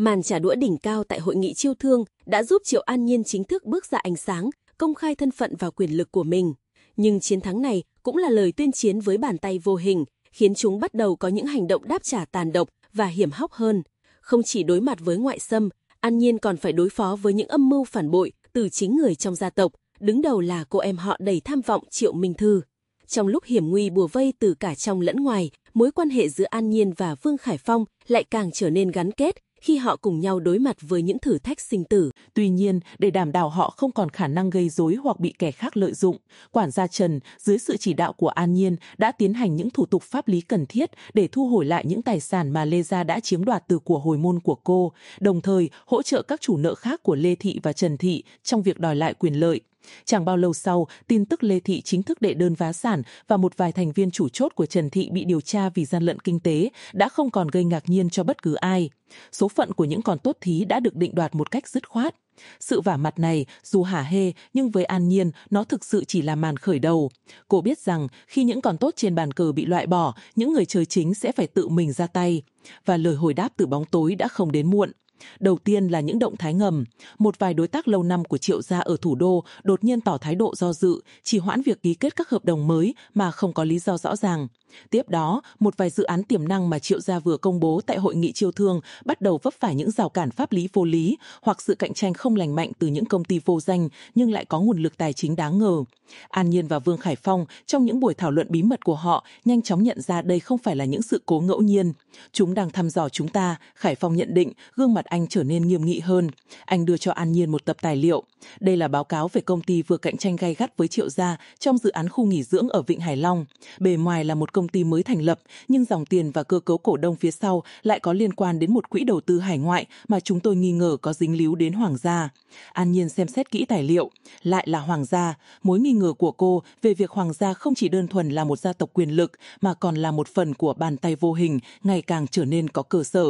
Màn trả đũa đỉnh cao tại hội nghị chiêu thương đã giúp Triệu An Nhiên chính thức bước ra ánh sáng, công khai thân phận và quyền lực của mình. Nhưng chiến thắng này cũng là lời tuyên chiến với bàn tay vô hình, khiến chúng bắt đầu có những hành động đáp trả tàn độc và hiểm hóc hơn. Không chỉ đối mặt với ngoại xâm, An Nhiên còn phải đối phó với những âm mưu phản bội từ chính người trong gia tộc, đứng đầu là cô em họ đầy tham vọng Triệu Minh Thư. Trong lúc hiểm nguy bùa vây từ cả trong lẫn ngoài, mối quan hệ giữa An Nhiên và Vương Khải Phong lại càng trở nên gắn kết khi họ cùng nhau đối mặt với những thử thách sinh tử. Tuy nhiên, để đảm bảo họ không còn khả năng gây rối hoặc bị kẻ khác lợi dụng, quản gia Trần, dưới sự chỉ đạo của An Nhiên, đã tiến hành những thủ tục pháp lý cần thiết để thu hồi lại những tài sản mà Lê Gia đã chiếm đoạt từ của hồi môn của cô, đồng thời hỗ trợ các chủ nợ khác của Lê Thị và Trần Thị trong việc đòi lại quyền lợi. Chẳng bao lâu sau, tin tức Lê Thị chính thức đệ đơn phá sản và một vài thành viên chủ chốt của Trần Thị bị điều tra vì gian lận kinh tế đã không còn gây ngạc nhiên cho bất cứ ai. Số phận của những con tốt thí đã được định đoạt một cách dứt khoát. Sự vả mặt này, dù hả hê, nhưng với An Nhiên, nó thực sự chỉ là màn khởi đầu. Cô biết rằng, khi những con tốt trên bàn cờ bị loại bỏ, những người chơi chính sẽ phải tự mình ra tay. Và lời hồi đáp từ bóng tối đã không đến muộn. Đầu tiên là những động thái ngầm. Một vài đối tác lâu năm của Triệu Gia ở thủ đô đột nhiên tỏ thái độ do dự, chỉ hoãn việc ký kết các hợp đồng mới mà không có lý do rõ ràng. Tiếp đó, một vài dự án tiềm năng mà Triệu Gia vừa công bố tại hội nghị chiêu thương bắt đầu vấp phải những rào cản pháp lý vô lý hoặc sự cạnh tranh không lành mạnh từ những công ty vô danh nhưng lại có nguồn lực tài chính đáng ngờ. An Nhiên và Vương Khải Phong trong những buổi thảo luận bí mật của họ nhanh chóng nhận ra đây không phải là những sự cố ngẫu nhiên. Chúng đang thăm dò chúng ta, Khải Phong nhận định, gương mặt anh trở nên nghiêm nghị hơn. Anh đưa cho An Nhiên một tập tài liệu. Đây là báo cáo về công ty vừa cạnh tranh gay gắt với Triệu Gia trong dự án khu nghỉ dưỡng ở Vịnh Hải Long. Bề ngoài là một công công ty mới thành lập, nhưng dòng tiền và cơ cấu cổ đông phía sau lại có liên quan đến một quỹ đầu tư hải ngoại mà chúng tôi nghi ngờ có dính líu đến Hoàng gia. An Nhiên xem xét kỹ tài liệu, lại là Hoàng gia. Mối nghi ngờ của cô về việc Hoàng gia không chỉ đơn thuần là một gia tộc quyền lực mà còn là một phần của bàn tay vô hình ngày càng trở nên có cơ sở.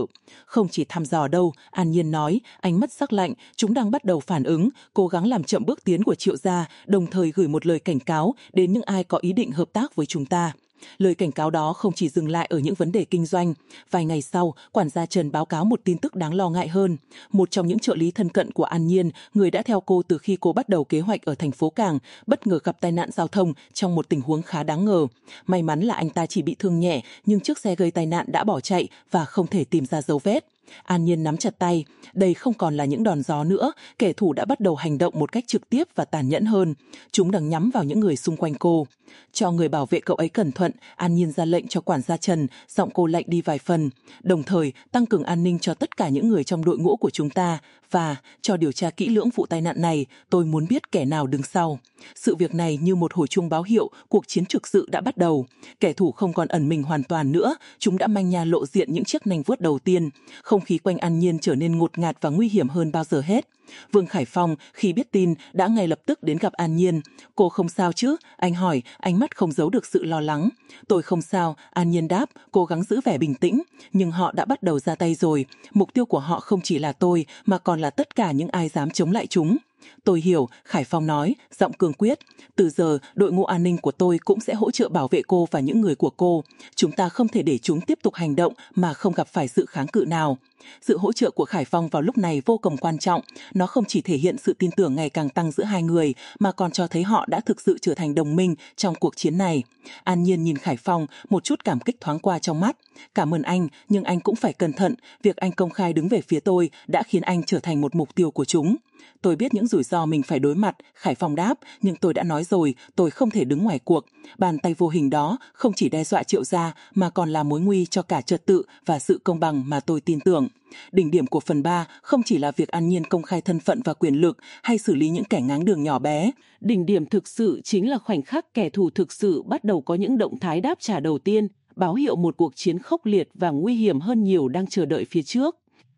Không chỉ thăm dò đâu, An Nhiên nói, ánh mắt sắc lạnh, chúng đang bắt đầu phản ứng, cố gắng làm chậm bước tiến của triệu gia, đồng thời gửi một lời cảnh cáo đến những ai có ý định hợp tác với chúng ta. Lời cảnh cáo đó không chỉ dừng lại ở những vấn đề kinh doanh. Vài ngày sau, quản gia Trần báo cáo một tin tức đáng lo ngại hơn. Một trong những trợ lý thân cận của An Nhiên, người đã theo cô từ khi cô bắt đầu kế hoạch ở thành phố Cảng, bất ngờ gặp tai nạn giao thông trong một tình huống khá đáng ngờ. May mắn là anh ta chỉ bị thương nhẹ, nhưng chiếc xe gây tai nạn đã bỏ chạy và không thể tìm ra dấu vết. An Nhiên nắm chặt tay, đây không còn là những đòn gió nữa, kẻ thù đã bắt đầu hành động một cách trực tiếp và tàn nhẫn hơn. Chúng đang nhắm vào những người xung quanh cô. Cho người bảo vệ cậu ấy cẩn thận, An Nhiên ra lệnh cho quản gia Trần, giọng cô lạnh đi vài phần, đồng thời tăng cường an ninh cho tất cả những người trong đội ngũ của chúng ta và cho điều tra kỹ lưỡng vụ tai nạn này, tôi muốn biết kẻ nào đứng sau. Sự việc này như một hồi chuông báo hiệu cuộc chiến trực sự đã bắt đầu. Kẻ thù không còn ẩn mình hoàn toàn nữa, chúng đã manh nha lộ diện những chiếc nanh vuốt đầu tiên. Không khí quanh An Nhiên trở nên ngột ngạt và nguy hiểm hơn bao giờ hết. Vương Khải Phong khi biết tin đã ngay lập tức đến gặp An Nhiên. Cô không sao chứ? Anh hỏi, ánh mắt không giấu được sự lo lắng. Tôi không sao, An Nhiên đáp, cố gắng giữ vẻ bình tĩnh. Nhưng họ đã bắt đầu ra tay rồi. Mục tiêu của họ không chỉ là tôi, mà còn là tất cả những ai dám chống lại chúng. Tôi hiểu, Khải Phong nói, giọng cường quyết. Từ giờ, đội ngũ an ninh của tôi cũng sẽ hỗ trợ bảo vệ cô và những người của cô. Chúng ta không thể để chúng tiếp tục hành động mà không gặp phải sự kháng cự nào. Sự hỗ trợ của Khải Phong vào lúc này vô cùng quan trọng. Nó không chỉ thể hiện sự tin tưởng ngày càng tăng giữa hai người, mà còn cho thấy họ đã thực sự trở thành đồng minh trong cuộc chiến này. An Nhiên nhìn Khải Phong, một chút cảm kích thoáng qua trong mắt. Cảm ơn anh, nhưng anh cũng phải cẩn thận. Việc anh công khai đứng về phía tôi đã khiến anh trở thành một mục tiêu của chúng. Tôi biết những rủi ro mình phải đối mặt, Khải Phong đáp, nhưng tôi đã nói rồi, tôi không thể đứng ngoài cuộc. Bàn tay vô hình đó không chỉ đe dọa triệu gia mà còn là mối nguy cho cả trật tự và sự công bằng mà tôi tin tưởng. Đỉnh điểm của phần 3 không chỉ là việc an nhiên công khai thân phận và quyền lực hay xử lý những kẻ ngáng đường nhỏ bé. Đỉnh điểm thực sự chính là khoảnh khắc kẻ thù thực sự bắt đầu có những động thái đáp trả đầu tiên, báo hiệu một cuộc chiến khốc liệt và nguy hiểm hơn nhiều đang chờ đợi phía trước.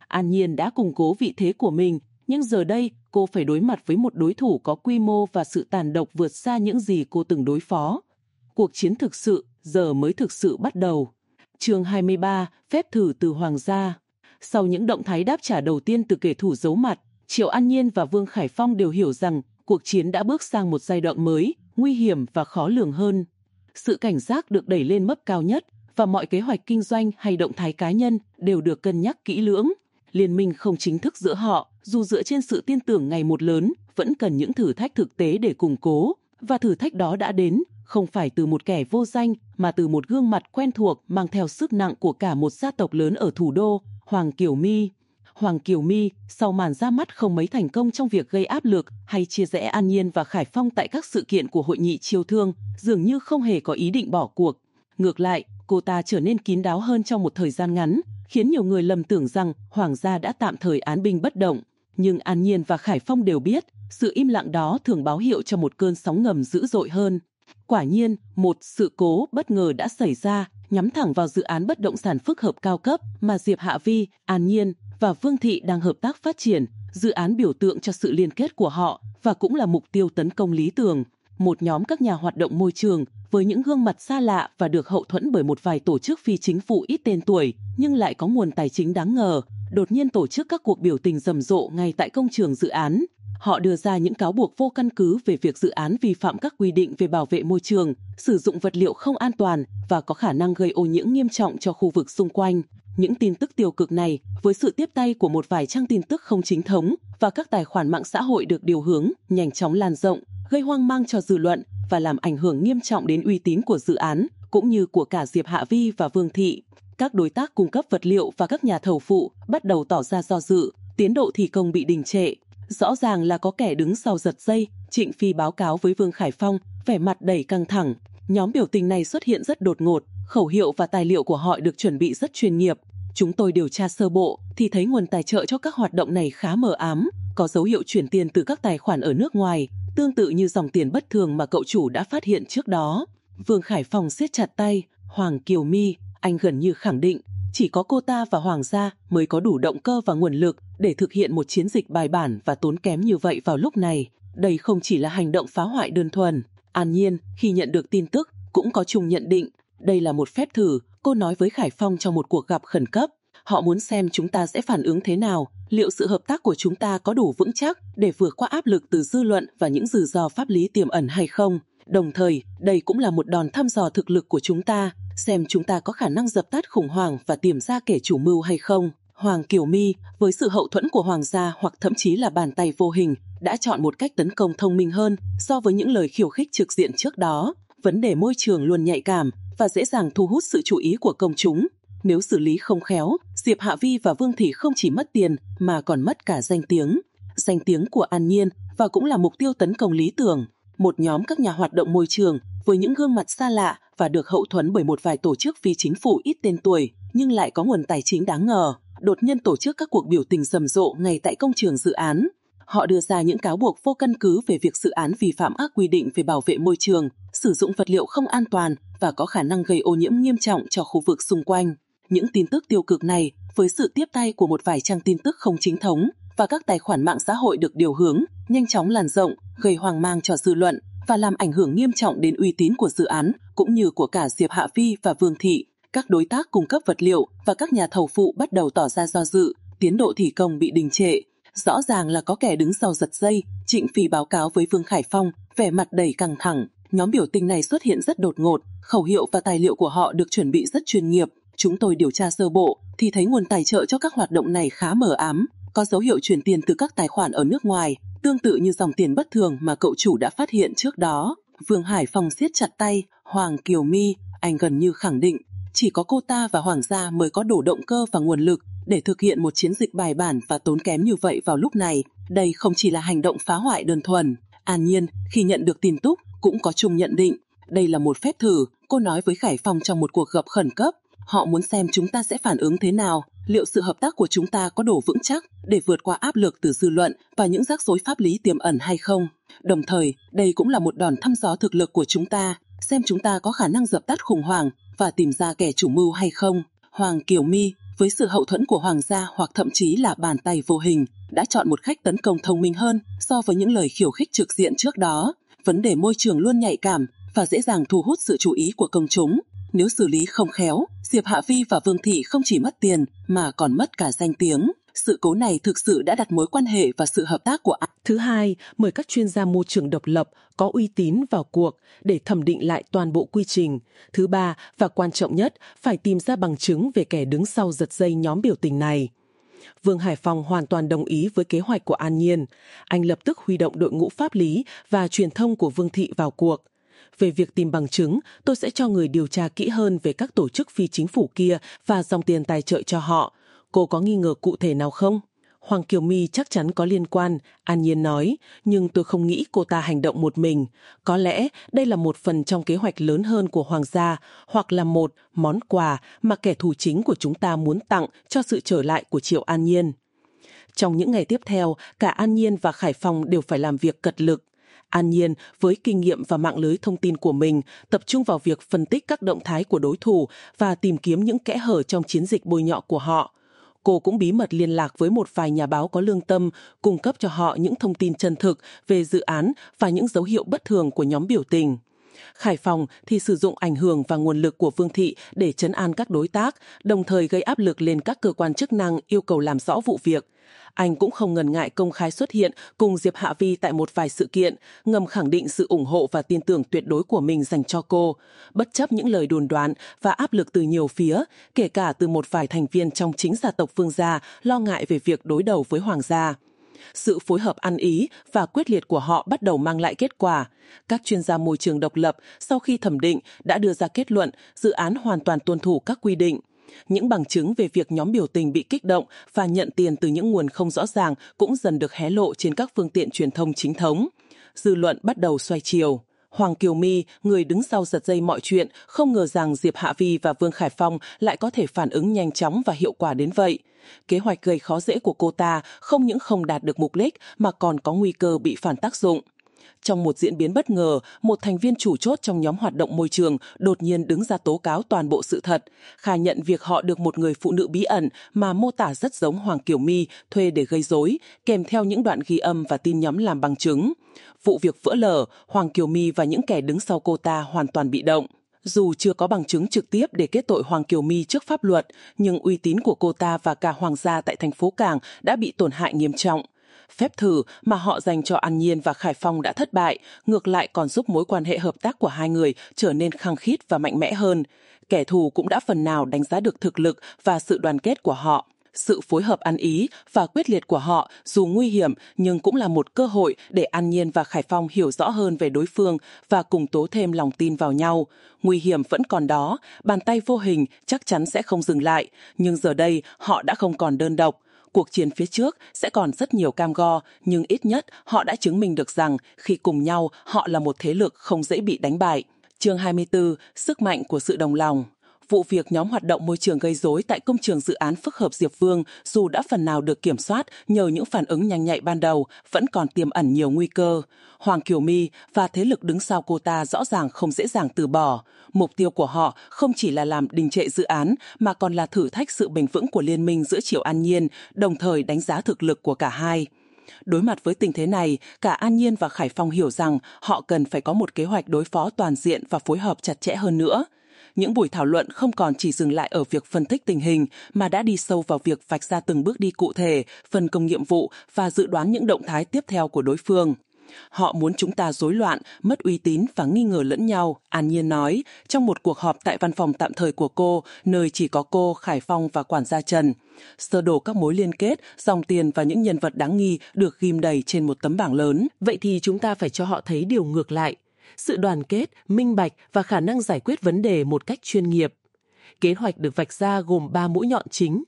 An Nhiên đã củng cố vị thế của mình, nhưng giờ đây cô phải đối mặt với một đối thủ có quy mô và sự tàn độc vượt xa những gì cô từng đối phó. Cuộc chiến thực sự giờ mới thực sự bắt đầu. Chương 23, phép thử từ Hoàng gia. Sau những động thái đáp trả đầu tiên từ kẻ thủ giấu mặt, Triệu An Nhiên và Vương Khải Phong đều hiểu rằng cuộc chiến đã bước sang một giai đoạn mới, nguy hiểm và khó lường hơn. Sự cảnh giác được đẩy lên mức cao nhất và mọi kế hoạch kinh doanh hay động thái cá nhân đều được cân nhắc kỹ lưỡng. liên minh không chính thức giữa họ, dù dựa trên sự tin tưởng ngày một lớn, vẫn cần những thử thách thực tế để củng cố. Và thử thách đó đã đến, không phải từ một kẻ vô danh, mà từ một gương mặt quen thuộc mang theo sức nặng của cả một gia tộc lớn ở thủ đô, Hoàng Kiều My. Hoàng Kiều My, sau màn ra mắt không mấy thành công trong việc gây áp lực hay chia rẽ An Nhiên và Khải Phong tại các sự kiện của hội nghị chiêu thương, dường như không hề có ý định bỏ cuộc. Ngược lại, cô ta trở nên kín đáo hơn trong một thời gian ngắn, khiến nhiều người lầm tưởng rằng Hoàng gia đã tạm thời án binh bất động. Nhưng An Nhiên và Khải Phong đều biết, sự im lặng đó thường báo hiệu cho một cơn sóng ngầm dữ dội hơn. Quả nhiên, một sự cố bất ngờ đã xảy ra, nhắm thẳng vào dự án bất động sản phức hợp cao cấp mà Diệp Hạ Vi, An Nhiên và Vương Thị đang hợp tác phát triển, dự án biểu tượng cho sự liên kết của họ và cũng là mục tiêu tấn công lý tưởng. Một nhóm các nhà hoạt động môi trường với những gương mặt xa lạ và được hậu thuẫn bởi một vài tổ chức phi chính phủ ít tên tuổi nhưng lại có nguồn tài chính đáng ngờ, đột nhiên tổ chức các cuộc biểu tình rầm rộ ngay tại công trường dự án. Họ đưa ra những cáo buộc vô căn cứ về việc dự án vi phạm các quy định về bảo vệ môi trường, sử dụng vật liệu không an toàn và có khả năng gây ô nhiễm nghiêm trọng cho khu vực xung quanh. Những tin tức tiêu cực này, với sự tiếp tay của một vài trang tin tức không chính thống và các tài khoản mạng xã hội được điều hướng, nhanh chóng lan rộng, gây hoang mang cho dư luận và làm ảnh hưởng nghiêm trọng đến uy tín của dự án, cũng như của cả Diệp Hạ Vi và Vương Thị. Các đối tác cung cấp vật liệu và các nhà thầu phụ bắt đầu tỏ ra do dự, tiến độ thi công bị đình trệ. Rõ ràng là có kẻ đứng sau giật dây, Trịnh Phi báo cáo với Vương Khải Phong, vẻ mặt đầy căng thẳng. Nhóm biểu tình này xuất hiện rất đột ngột, khẩu hiệu và tài liệu của họ được chuẩn bị rất chuyên nghiệp. Chúng tôi điều tra sơ bộ thì thấy nguồn tài trợ cho các hoạt động này khá mờ ám, có dấu hiệu chuyển tiền từ các tài khoản ở nước ngoài, tương tự như dòng tiền bất thường mà cậu chủ đã phát hiện trước đó. Vương Khải Phong siết chặt tay, Hoàng Kiều My, anh gần như khẳng định chỉ có cô ta và Hoàng gia mới có đủ động cơ và nguồn lực để thực hiện một chiến dịch bài bản và tốn kém như vậy vào lúc này. Đây không chỉ là hành động phá hoại đơn thuần. An Nhiên, khi nhận được tin tức, cũng có chung nhận định đây là một phép thử, cô nói với Khải Phong trong một cuộc gặp khẩn cấp. Họ muốn xem chúng ta sẽ phản ứng thế nào, liệu sự hợp tác của chúng ta có đủ vững chắc để vượt qua áp lực từ dư luận và những rủi ro pháp lý tiềm ẩn hay không. Đồng thời, đây cũng là một đòn thăm dò thực lực của chúng ta, xem chúng ta có khả năng dập tắt khủng hoảng và tìm ra kẻ chủ mưu hay không. Hoàng Kiều My, với sự hậu thuẫn của Hoàng gia hoặc thậm chí là bàn tay vô hình, đã chọn một cách tấn công thông minh hơn so với những lời khiêu khích trực diện trước đó. Vấn đề môi trường luôn nhạy cảm và dễ dàng thu hút sự chú ý của công chúng. Nếu xử lý không khéo, Diệp Hạ Vi và Vương Thị không chỉ mất tiền mà còn mất cả danh tiếng. Danh tiếng của An Nhiên và cũng là mục tiêu tấn công lý tưởng. Một nhóm các nhà hoạt động môi trường với những gương mặt xa lạ và được hậu thuẫn bởi một vài tổ chức phi chính phủ ít tên tuổi nhưng lại có nguồn tài chính đáng ngờ, đột nhiên tổ chức các cuộc biểu tình rầm rộ ngay tại công trường dự án. Họ đưa ra những cáo buộc vô căn cứ về việc dự án vi phạm các quy định về bảo vệ môi trường, sử dụng vật liệu không an toàn và có khả năng gây ô nhiễm nghiêm trọng cho khu vực xung quanh. Những tin tức tiêu cực này, với sự tiếp tay của một vài trang tin tức không chính thống và các tài khoản mạng xã hội được điều hướng, nhanh chóng lan rộng, gây hoang mang cho dư luận và làm ảnh hưởng nghiêm trọng đến uy tín của dự án cũng như của cả Diệp Hạ Vi và Vương Thị. Các đối tác cung cấp vật liệu và các nhà thầu phụ bắt đầu tỏ ra do dự, tiến độ thi công bị đình trệ. Rõ ràng là có kẻ đứng sau giật dây, Trịnh Phi báo cáo với Vương Khải Phong, vẻ mặt đầy căng thẳng. Nhóm biểu tình này xuất hiện rất đột ngột, khẩu hiệu và tài liệu của họ được chuẩn bị rất chuyên nghiệp. Chúng tôi điều tra sơ bộ thì thấy nguồn tài trợ cho các hoạt động này khá mờ ám, có dấu hiệu chuyển tiền từ các tài khoản ở nước ngoài, tương tự như dòng tiền bất thường mà cậu chủ đã phát hiện trước đó. Vương Hải Phong siết chặt tay, Hoàng Kiều My, anh gần như khẳng định, chỉ có cô ta và Hoàng gia mới có đủ động cơ và nguồn lực để thực hiện một chiến dịch bài bản và tốn kém như vậy vào lúc này. Đây không chỉ là hành động phá hoại đơn thuần. An Nhiên, khi nhận được tin tức, cũng có chung nhận định. Đây là một phép thử, cô nói với Khải Phong trong một cuộc gặp khẩn cấp. Họ muốn xem chúng ta sẽ phản ứng thế nào, liệu sự hợp tác của chúng ta có đủ vững chắc để vượt qua áp lực từ dư luận và những rắc rối pháp lý tiềm ẩn hay không. Đồng thời, đây cũng là một đòn thăm dò thực lực của chúng ta, xem chúng ta có khả năng dập tắt khủng hoảng và tìm ra kẻ chủ mưu hay không. Hoàng Kiều My, với sự hậu thuẫn của Hoàng gia hoặc thậm chí là bàn tay vô hình, đã chọn một khách tấn công thông minh hơn so với những lời khiêu khích trực diện trước đó. Vấn đề môi trường luôn nhạy cảm và dễ dàng thu hút sự chú ý của công chúng. Nếu xử lý không khéo, Diệp Hạ Vi và Vương Thị không chỉ mất tiền mà còn mất cả danh tiếng. Sự cố này thực sự đã đặt mối quan hệ và sự hợp tác của Thứ hai, mời các chuyên gia môi trường độc lập có uy tín vào cuộc để thẩm định lại toàn bộ quy trình. Thứ ba, và quan trọng nhất, phải tìm ra bằng chứng về kẻ đứng sau giật dây nhóm biểu tình này. Vương Hải Phòng hoàn toàn đồng ý với kế hoạch của An Nhiên. Anh lập tức huy động đội ngũ pháp lý và truyền thông của Vương Thị vào cuộc. Về việc tìm bằng chứng, tôi sẽ cho người điều tra kỹ hơn về các tổ chức phi chính phủ kia và dòng tiền tài trợ cho họ. Cô có nghi ngờ cụ thể nào không? Hoàng Kiều My chắc chắn có liên quan, An Nhiên nói, nhưng tôi không nghĩ cô ta hành động một mình. Có lẽ đây là một phần trong kế hoạch lớn hơn của Hoàng gia, hoặc là một món quà mà kẻ thù chính của chúng ta muốn tặng cho sự trở lại của Triệu An Nhiên. Trong những ngày tiếp theo, cả An Nhiên và Khải Phòng đều phải làm việc cật lực. An Nhiên, với kinh nghiệm và mạng lưới thông tin của mình, tập trung vào việc phân tích các động thái của đối thủ và tìm kiếm những kẽ hở trong chiến dịch bôi nhọ của họ cô cũng bí mật liên lạc với một vài nhà báo có lương tâm, cung cấp cho họ những thông tin chân thực về dự án và những dấu hiệu bất thường của nhóm biểu tình. Khải Phòng thì sử dụng ảnh hưởng và nguồn lực của Vương Thị để chấn an các đối tác, đồng thời gây áp lực lên các cơ quan chức năng yêu cầu làm rõ vụ việc. Anh cũng không ngần ngại công khai xuất hiện cùng Diệp Hạ Vi tại một vài sự kiện, ngầm khẳng định sự ủng hộ và tin tưởng tuyệt đối của mình dành cho cô, bất chấp những lời đồn đoán và áp lực từ nhiều phía, kể cả từ một vài thành viên trong chính gia tộc Vương gia lo ngại về việc đối đầu với Hoàng gia sự phối hợp ăn ý và quyết liệt của họ bắt đầu mang lại kết quả. Các chuyên gia môi trường độc lập sau khi thẩm định đã đưa ra kết luận dự án hoàn toàn tuân thủ các quy định. Những bằng chứng về việc nhóm biểu tình bị kích động và nhận tiền từ những nguồn không rõ ràng cũng dần được hé lộ trên các phương tiện truyền thông chính thống. Dư luận bắt đầu xoay chiều. Hoàng Kiều My, người đứng sau giật dây mọi chuyện, không ngờ rằng Diệp Hạ Vi và Vương Khải Phong lại có thể phản ứng nhanh chóng và hiệu quả đến vậy. Kế hoạch gây khó dễ của cô ta không những không đạt được mục đích mà còn có nguy cơ bị phản tác dụng. Trong một diễn biến bất ngờ, một thành viên chủ chốt trong nhóm hoạt động môi trường đột nhiên đứng ra tố cáo toàn bộ sự thật, khai nhận việc họ được một người phụ nữ bí ẩn mà mô tả rất giống Hoàng Kiều My thuê để gây rối, kèm theo những đoạn ghi âm và tin nhắn làm bằng chứng. Vụ việc vỡ lở, Hoàng Kiều My và những kẻ đứng sau cô ta hoàn toàn bị động. Dù chưa có bằng chứng trực tiếp để kết tội Hoàng Kiều My trước pháp luật, nhưng uy tín của cô ta và cả Hoàng gia tại thành phố Cảng đã bị tổn hại nghiêm trọng. Phép thử mà họ dành cho An Nhiên và Khải Phong đã thất bại, ngược lại còn giúp mối quan hệ hợp tác của hai người trở nên khăng khít và mạnh mẽ hơn. Kẻ thù cũng đã phần nào đánh giá được thực lực và sự đoàn kết của họ sự phối hợp ăn ý và quyết liệt của họ dù nguy hiểm nhưng cũng là một cơ hội để An Nhiên và Khải Phong hiểu rõ hơn về đối phương và cùng tố thêm lòng tin vào nhau. Nguy hiểm vẫn còn đó, bàn tay vô hình chắc chắn sẽ không dừng lại, nhưng giờ đây họ đã không còn đơn độc. Cuộc chiến phía trước sẽ còn rất nhiều cam go, nhưng ít nhất họ đã chứng minh được rằng khi cùng nhau họ là một thế lực không dễ bị đánh bại. Chương 24, Sức mạnh của sự đồng lòng vụ việc nhóm hoạt động môi trường gây rối tại công trường dự án phức hợp Diệp Vương dù đã phần nào được kiểm soát nhờ những phản ứng nhanh nhạy ban đầu vẫn còn tiềm ẩn nhiều nguy cơ. Hoàng Kiều My và thế lực đứng sau cô ta rõ ràng không dễ dàng từ bỏ. Mục tiêu của họ không chỉ là làm đình trệ dự án mà còn là thử thách sự bền vững của liên minh giữa Triều An Nhiên, đồng thời đánh giá thực lực của cả hai. Đối mặt với tình thế này, cả An Nhiên và Khải Phong hiểu rằng họ cần phải có một kế hoạch đối phó toàn diện và phối hợp chặt chẽ hơn nữa những buổi thảo luận không còn chỉ dừng lại ở việc phân tích tình hình mà đã đi sâu vào việc vạch ra từng bước đi cụ thể, phân công nhiệm vụ và dự đoán những động thái tiếp theo của đối phương. Họ muốn chúng ta rối loạn, mất uy tín và nghi ngờ lẫn nhau, An Nhiên nói, trong một cuộc họp tại văn phòng tạm thời của cô, nơi chỉ có cô, Khải Phong và quản gia Trần. Sơ đồ các mối liên kết, dòng tiền và những nhân vật đáng nghi được ghim đầy trên một tấm bảng lớn. Vậy thì chúng ta phải cho họ thấy điều ngược lại sự đoàn kết, minh bạch và khả năng giải quyết vấn đề một cách chuyên nghiệp. Kế hoạch được vạch ra gồm 3 mũi nhọn chính.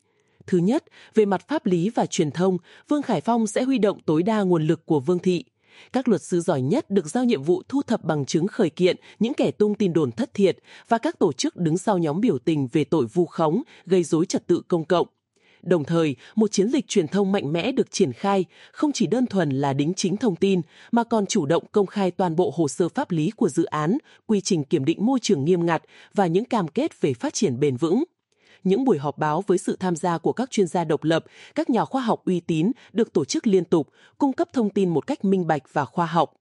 Thứ nhất, về mặt pháp lý và truyền thông, Vương Khải Phong sẽ huy động tối đa nguồn lực của Vương Thị. Các luật sư giỏi nhất được giao nhiệm vụ thu thập bằng chứng khởi kiện những kẻ tung tin đồn thất thiệt và các tổ chức đứng sau nhóm biểu tình về tội vu khống, gây dối trật tự công cộng. Đồng thời, một chiến dịch truyền thông mạnh mẽ được triển khai, không chỉ đơn thuần là đính chính thông tin, mà còn chủ động công khai toàn bộ hồ sơ pháp lý của dự án, quy trình kiểm định môi trường nghiêm ngặt và những cam kết về phát triển bền vững. Những buổi họp báo với sự tham gia của các chuyên gia độc lập, các nhà khoa học uy tín được tổ chức liên tục, cung cấp thông tin một cách minh bạch và khoa học.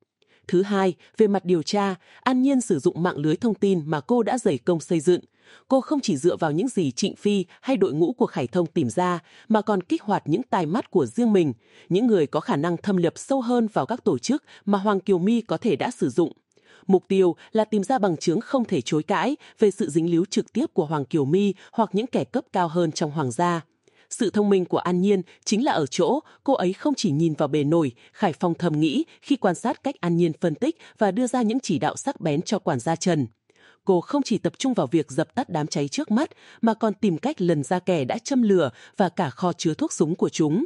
Thứ hai, về mặt điều tra, An Nhiên sử dụng mạng lưới thông tin mà cô đã dày công xây dựng, cô không chỉ dựa vào những gì Trịnh Phi hay đội ngũ của Khải Thông tìm ra, mà còn kích hoạt những tài mắt của riêng mình, những người có khả năng thâm nhập sâu hơn vào các tổ chức mà Hoàng Kiều My có thể đã sử dụng. Mục tiêu là tìm ra bằng chứng không thể chối cãi về sự dính líu trực tiếp của Hoàng Kiều My hoặc những kẻ cấp cao hơn trong Hoàng gia. Sự thông minh của An Nhiên chính là ở chỗ cô ấy không chỉ nhìn vào bề nổi, Khải Phong thầm nghĩ khi quan sát cách An Nhiên phân tích và đưa ra những chỉ đạo sắc bén cho quản gia Trần. Cô không chỉ tập trung vào việc dập tắt đám cháy trước mắt, mà còn tìm cách lần ra kẻ đã châm lửa và cả kho chứa thuốc súng của chúng.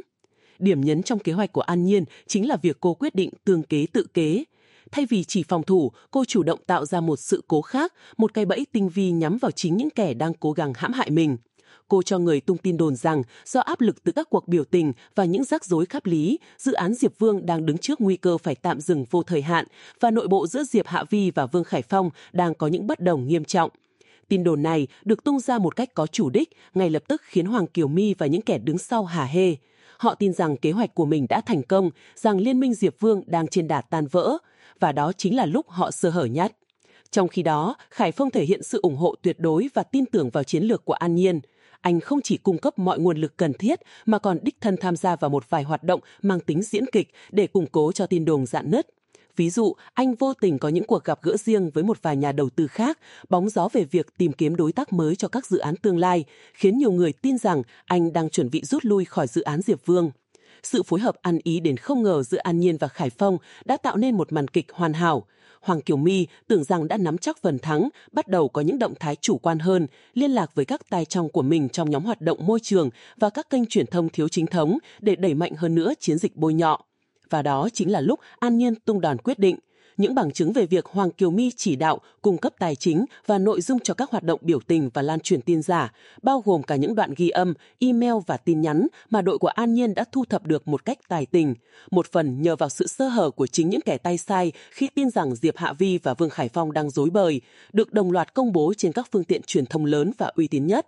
Điểm nhấn trong kế hoạch của An Nhiên chính là việc cô quyết định tương kế tự kế. Thay vì chỉ phòng thủ, cô chủ động tạo ra một sự cố khác, một cái bẫy tinh vi nhắm vào chính những kẻ đang cố gắng hãm hại mình cô cho người tung tin đồn rằng do áp lực từ các cuộc biểu tình và những rắc rối pháp lý, dự án Diệp Vương đang đứng trước nguy cơ phải tạm dừng vô thời hạn và nội bộ giữa Diệp Hạ Vi và Vương Khải Phong đang có những bất đồng nghiêm trọng. Tin đồn này được tung ra một cách có chủ đích, ngay lập tức khiến Hoàng Kiều My và những kẻ đứng sau hả hê. Họ tin rằng kế hoạch của mình đã thành công, rằng Liên minh Diệp Vương đang trên đà tan vỡ, và đó chính là lúc họ sơ hở nhất. Trong khi đó, Khải Phong thể hiện sự ủng hộ tuyệt đối và tin tưởng vào chiến lược của An Nhiên anh không chỉ cung cấp mọi nguồn lực cần thiết mà còn đích thân tham gia vào một vài hoạt động mang tính diễn kịch để củng cố cho tin đồn dạn nứt. Ví dụ, anh vô tình có những cuộc gặp gỡ riêng với một vài nhà đầu tư khác, bóng gió về việc tìm kiếm đối tác mới cho các dự án tương lai, khiến nhiều người tin rằng anh đang chuẩn bị rút lui khỏi dự án Diệp Vương. Sự phối hợp ăn ý đến không ngờ giữa An Nhiên và Khải Phong đã tạo nên một màn kịch hoàn hảo. Hoàng Kiều My tưởng rằng đã nắm chắc phần thắng, bắt đầu có những động thái chủ quan hơn, liên lạc với các tài trong của mình trong nhóm hoạt động môi trường và các kênh truyền thông thiếu chính thống để đẩy mạnh hơn nữa chiến dịch bôi nhọ. Và đó chính là lúc An Nhiên tung đoàn quyết định những bằng chứng về việc Hoàng Kiều My chỉ đạo, cung cấp tài chính và nội dung cho các hoạt động biểu tình và lan truyền tin giả, bao gồm cả những đoạn ghi âm, email và tin nhắn mà đội của An Nhiên đã thu thập được một cách tài tình. Một phần nhờ vào sự sơ hở của chính những kẻ tay sai khi tin rằng Diệp Hạ Vi và Vương Khải Phong đang dối bời, được đồng loạt công bố trên các phương tiện truyền thông lớn và uy tín nhất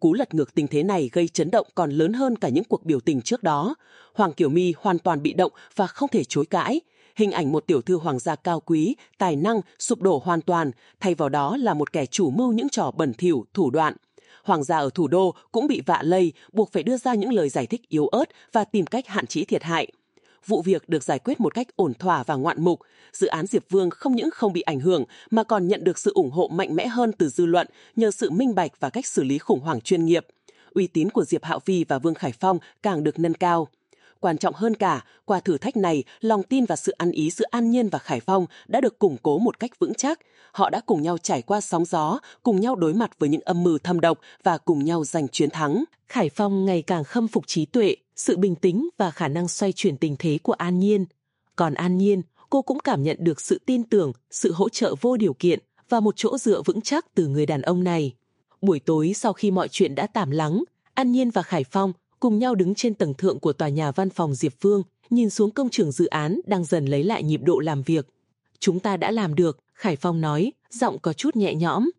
cú lật ngược tình thế này gây chấn động còn lớn hơn cả những cuộc biểu tình trước đó. Hoàng Kiều My hoàn toàn bị động và không thể chối cãi hình ảnh một tiểu thư hoàng gia cao quý, tài năng, sụp đổ hoàn toàn, thay vào đó là một kẻ chủ mưu những trò bẩn thỉu, thủ đoạn. Hoàng gia ở thủ đô cũng bị vạ lây, buộc phải đưa ra những lời giải thích yếu ớt và tìm cách hạn chế thiệt hại. Vụ việc được giải quyết một cách ổn thỏa và ngoạn mục. Dự án Diệp Vương không những không bị ảnh hưởng mà còn nhận được sự ủng hộ mạnh mẽ hơn từ dư luận nhờ sự minh bạch và cách xử lý khủng hoảng chuyên nghiệp. Uy tín của Diệp Hạo Vi và Vương Khải Phong càng được nâng cao. Quan trọng hơn cả, qua thử thách này, lòng tin và sự ăn ý giữa An Nhiên và Khải Phong đã được củng cố một cách vững chắc. Họ đã cùng nhau trải qua sóng gió, cùng nhau đối mặt với những âm mưu thâm độc và cùng nhau giành chiến thắng. Khải Phong ngày càng khâm phục trí tuệ, sự bình tĩnh và khả năng xoay chuyển tình thế của An Nhiên. Còn An Nhiên, cô cũng cảm nhận được sự tin tưởng, sự hỗ trợ vô điều kiện và một chỗ dựa vững chắc từ người đàn ông này. Buổi tối sau khi mọi chuyện đã tạm lắng, An Nhiên và Khải Phong cùng nhau đứng trên tầng thượng của tòa nhà văn phòng Diệp Phương, nhìn xuống công trường dự án đang dần lấy lại nhịp độ làm việc. Chúng ta đã làm được, Khải Phong nói, giọng có chút nhẹ nhõm.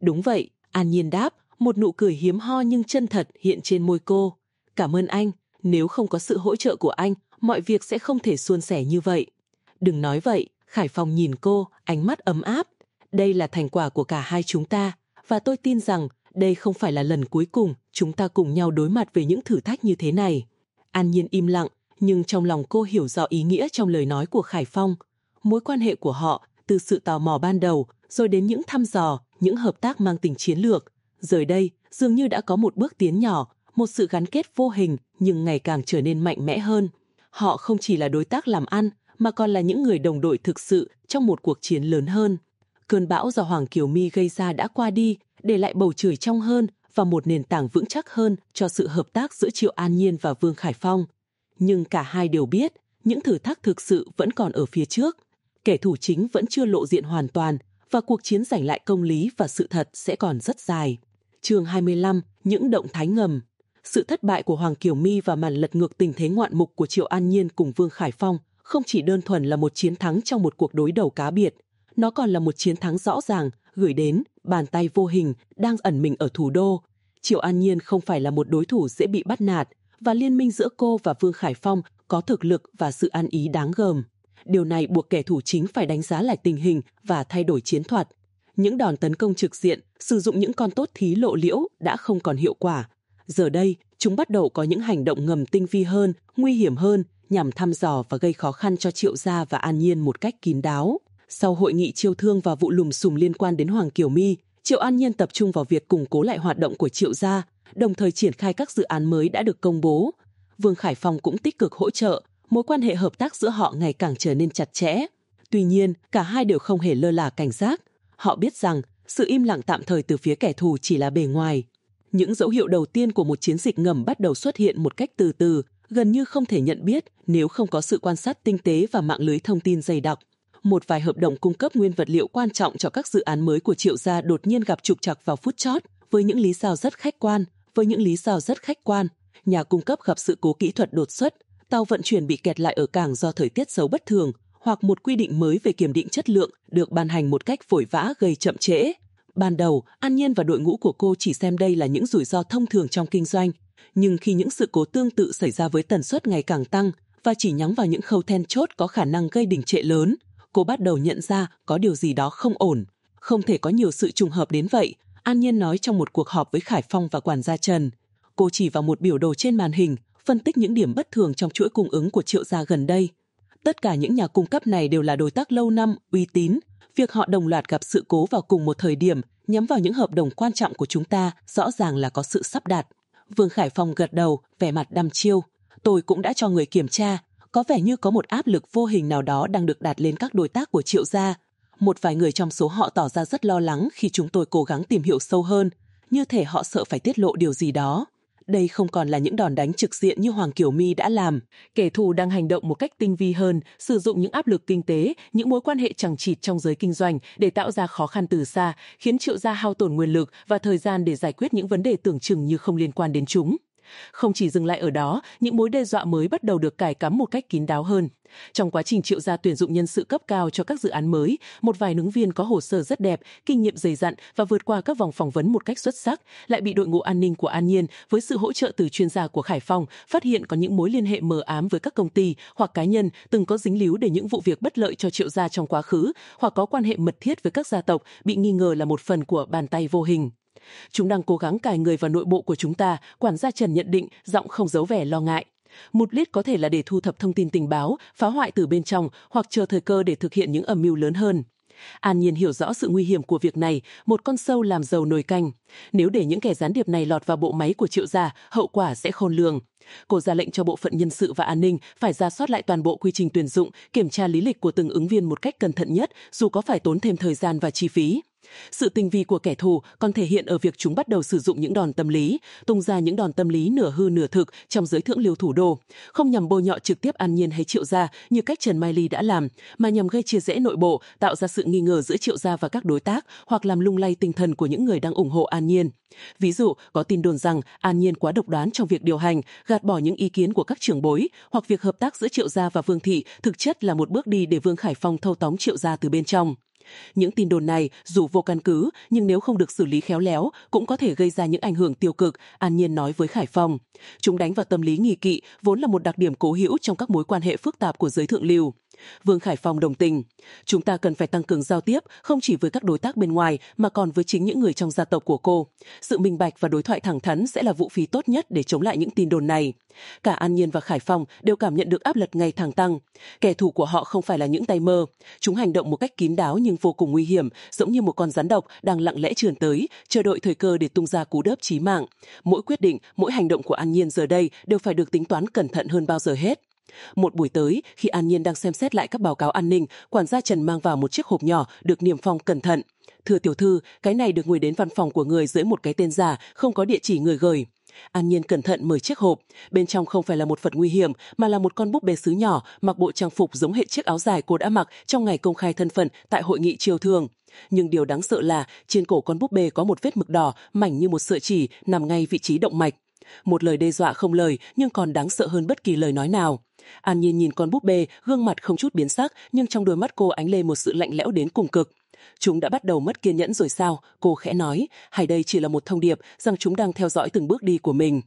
Đúng vậy, An Nhiên đáp, một nụ cười hiếm ho nhưng chân thật hiện trên môi cô. Cảm ơn anh, nếu không có sự hỗ trợ của anh, mọi việc sẽ không thể suôn sẻ như vậy. Đừng nói vậy, Khải Phong nhìn cô, ánh mắt ấm áp. Đây là thành quả của cả hai chúng ta, và tôi tin rằng đây không phải là lần cuối cùng chúng ta cùng nhau đối mặt với những thử thách như thế này. An Nhiên im lặng, nhưng trong lòng cô hiểu rõ ý nghĩa trong lời nói của Khải Phong. Mối quan hệ của họ, từ sự tò mò ban đầu, rồi đến những thăm dò, những hợp tác mang tính chiến lược. Giờ đây, dường như đã có một bước tiến nhỏ, một sự gắn kết vô hình nhưng ngày càng trở nên mạnh mẽ hơn. Họ không chỉ là đối tác làm ăn, mà còn là những người đồng đội thực sự trong một cuộc chiến lớn hơn. Cơn bão do Hoàng Kiều My gây ra đã qua đi, để lại bầu trời trong hơn và một nền tảng vững chắc hơn cho sự hợp tác giữa Triệu An Nhiên và Vương Khải Phong. Nhưng cả hai đều biết, những thử thách thực sự vẫn còn ở phía trước. Kẻ thù chính vẫn chưa lộ diện hoàn toàn và cuộc chiến giành lại công lý và sự thật sẽ còn rất dài. Chương 25, những động thái ngầm. Sự thất bại của Hoàng Kiều My và màn lật ngược tình thế ngoạn mục của Triệu An Nhiên cùng Vương Khải Phong không chỉ đơn thuần là một chiến thắng trong một cuộc đối đầu cá biệt, nó còn là một chiến thắng rõ ràng gửi đến bàn tay vô hình đang ẩn mình ở thủ đô. Triệu An Nhiên không phải là một đối thủ dễ bị bắt nạt và liên minh giữa cô và Vương Khải Phong có thực lực và sự ăn ý đáng gờm. Điều này buộc kẻ thủ chính phải đánh giá lại tình hình và thay đổi chiến thuật. Những đòn tấn công trực diện, sử dụng những con tốt thí lộ liễu đã không còn hiệu quả. Giờ đây, chúng bắt đầu có những hành động ngầm tinh vi hơn, nguy hiểm hơn, nhằm thăm dò và gây khó khăn cho Triệu Gia và An Nhiên một cách kín đáo. Sau hội nghị chiêu thương và vụ lùm xùm liên quan đến Hoàng Kiều My, Triệu An Nhiên tập trung vào việc củng cố lại hoạt động của Triệu gia, đồng thời triển khai các dự án mới đã được công bố. Vương Khải Phong cũng tích cực hỗ trợ, mối quan hệ hợp tác giữa họ ngày càng trở nên chặt chẽ. Tuy nhiên, cả hai đều không hề lơ là cảnh giác. Họ biết rằng sự im lặng tạm thời từ phía kẻ thù chỉ là bề ngoài. Những dấu hiệu đầu tiên của một chiến dịch ngầm bắt đầu xuất hiện một cách từ từ, gần như không thể nhận biết nếu không có sự quan sát tinh tế và mạng lưới thông tin dày đặc. Một vài hợp đồng cung cấp nguyên vật liệu quan trọng cho các dự án mới của Triệu Gia đột nhiên gặp trục trặc vào phút chót, với những lý do rất khách quan, với những lý do rất khách quan. Nhà cung cấp gặp sự cố kỹ thuật đột xuất, tàu vận chuyển bị kẹt lại ở cảng do thời tiết xấu bất thường, hoặc một quy định mới về kiểm định chất lượng được ban hành một cách vội vã gây chậm trễ. Ban đầu, An Nhiên và đội ngũ của cô chỉ xem đây là những rủi ro thông thường trong kinh doanh, nhưng khi những sự cố tương tự xảy ra với tần suất ngày càng tăng và chỉ nhắm vào những khâu then chốt có khả năng gây đình trệ lớn, cô bắt đầu nhận ra có điều gì đó không ổn. Không thể có nhiều sự trùng hợp đến vậy, An Nhiên nói trong một cuộc họp với Khải Phong và quản gia Trần. Cô chỉ vào một biểu đồ trên màn hình, phân tích những điểm bất thường trong chuỗi cung ứng của triệu gia gần đây. Tất cả những nhà cung cấp này đều là đối tác lâu năm, uy tín. Việc họ đồng loạt gặp sự cố vào cùng một thời điểm nhắm vào những hợp đồng quan trọng của chúng ta rõ ràng là có sự sắp đặt. Vương Khải Phong gật đầu, vẻ mặt đăm chiêu. Tôi cũng đã cho người kiểm tra, có vẻ như có một áp lực vô hình nào đó đang được đặt lên các đối tác của Triệu gia. Một vài người trong số họ tỏ ra rất lo lắng khi chúng tôi cố gắng tìm hiểu sâu hơn, như thể họ sợ phải tiết lộ điều gì đó. Đây không còn là những đòn đánh trực diện như Hoàng Kiều My đã làm. Kẻ thù đang hành động một cách tinh vi hơn, sử dụng những áp lực kinh tế, những mối quan hệ chẳng chịt trong giới kinh doanh để tạo ra khó khăn từ xa, khiến triệu gia hao tổn nguyên lực và thời gian để giải quyết những vấn đề tưởng chừng như không liên quan đến chúng. Không chỉ dừng lại ở đó, những mối đe dọa mới bắt đầu được cài cắm một cách kín đáo hơn. Trong quá trình triệu gia tuyển dụng nhân sự cấp cao cho các dự án mới, một vài ứng viên có hồ sơ rất đẹp, kinh nghiệm dày dặn và vượt qua các vòng phỏng vấn một cách xuất sắc, lại bị đội ngũ an ninh của An Nhiên với sự hỗ trợ từ chuyên gia của Khải Phong phát hiện có những mối liên hệ mờ ám với các công ty hoặc cá nhân từng có dính líu để những vụ việc bất lợi cho triệu gia trong quá khứ hoặc có quan hệ mật thiết với các gia tộc bị nghi ngờ là một phần của bàn tay vô hình. Chúng đang cố gắng cài người vào nội bộ của chúng ta, quản gia Trần nhận định, giọng không giấu vẻ lo ngại. Một lít có thể là để thu thập thông tin tình báo, phá hoại từ bên trong hoặc chờ thời cơ để thực hiện những âm mưu lớn hơn. An Nhiên hiểu rõ sự nguy hiểm của việc này, một con sâu làm giàu nồi canh. Nếu để những kẻ gián điệp này lọt vào bộ máy của triệu gia, hậu quả sẽ khôn lường. Cô ra lệnh cho bộ phận nhân sự và an ninh phải ra soát lại toàn bộ quy trình tuyển dụng, kiểm tra lý lịch của từng ứng viên một cách cẩn thận nhất, dù có phải tốn thêm thời gian và chi phí. Sự tinh vi của kẻ thù còn thể hiện ở việc chúng bắt đầu sử dụng những đòn tâm lý, tung ra những đòn tâm lý nửa hư nửa thực trong giới thượng lưu thủ đô, không nhằm bôi nhọ trực tiếp An Nhiên hay Triệu Gia như cách Trần Mai Ly đã làm, mà nhằm gây chia rẽ nội bộ, tạo ra sự nghi ngờ giữa Triệu Gia và các đối tác hoặc làm lung lay tinh thần của những người đang ủng hộ An Nhiên. Ví dụ, có tin đồn rằng An Nhiên quá độc đoán trong việc điều hành, gạt bỏ những ý kiến của các trưởng bối, hoặc việc hợp tác giữa Triệu Gia và Vương Thị thực chất là một bước đi để Vương Khải Phong thâu tóm Triệu Gia từ bên trong. Những tin đồn này dù vô căn cứ nhưng nếu không được xử lý khéo léo cũng có thể gây ra những ảnh hưởng tiêu cực, An Nhiên nói với Khải Phong. Chúng đánh vào tâm lý nghi kỵ, vốn là một đặc điểm cố hữu trong các mối quan hệ phức tạp của giới thượng lưu. Vương Khải Phong đồng tình. Chúng ta cần phải tăng cường giao tiếp, không chỉ với các đối tác bên ngoài, mà còn với chính những người trong gia tộc của cô. Sự minh bạch và đối thoại thẳng thắn sẽ là vũ khí tốt nhất để chống lại những tin đồn này. Cả An Nhiên và Khải Phong đều cảm nhận được áp lực ngày càng tăng. Kẻ thù của họ không phải là những tay mơ. Chúng hành động một cách kín đáo nhưng vô cùng nguy hiểm, giống như một con rắn độc đang lặng lẽ trườn tới, chờ đợi thời cơ để tung ra cú đớp chí mạng. Mỗi quyết định, mỗi hành động của An Nhiên giờ đây đều phải được tính toán cẩn thận hơn bao giờ hết. Một buổi tới, khi An Nhiên đang xem xét lại các báo cáo an ninh, quản gia Trần mang vào một chiếc hộp nhỏ được niềm phong cẩn thận. Thưa tiểu thư, cái này được gửi đến văn phòng của người dưới một cái tên giả, không có địa chỉ người gửi. An Nhiên cẩn thận mở chiếc hộp, bên trong không phải là một vật nguy hiểm mà là một con búp bê sứ nhỏ mặc bộ trang phục giống hệ chiếc áo dài cô đã mặc trong ngày công khai thân phận tại hội nghị triều thường. Nhưng điều đáng sợ là trên cổ con búp bê có một vết mực đỏ mảnh như một sợi chỉ nằm ngay vị trí động mạch. Một lời đe dọa không lời nhưng còn đáng sợ hơn bất kỳ lời nói nào. An Nhiên nhìn con búp bê, gương mặt không chút biến sắc nhưng trong đôi mắt cô ánh lên một sự lạnh lẽo đến cùng cực. Chúng đã bắt đầu mất kiên nhẫn rồi sao? Cô khẽ nói, hay đây chỉ là một thông điệp rằng chúng đang theo dõi từng bước đi của mình.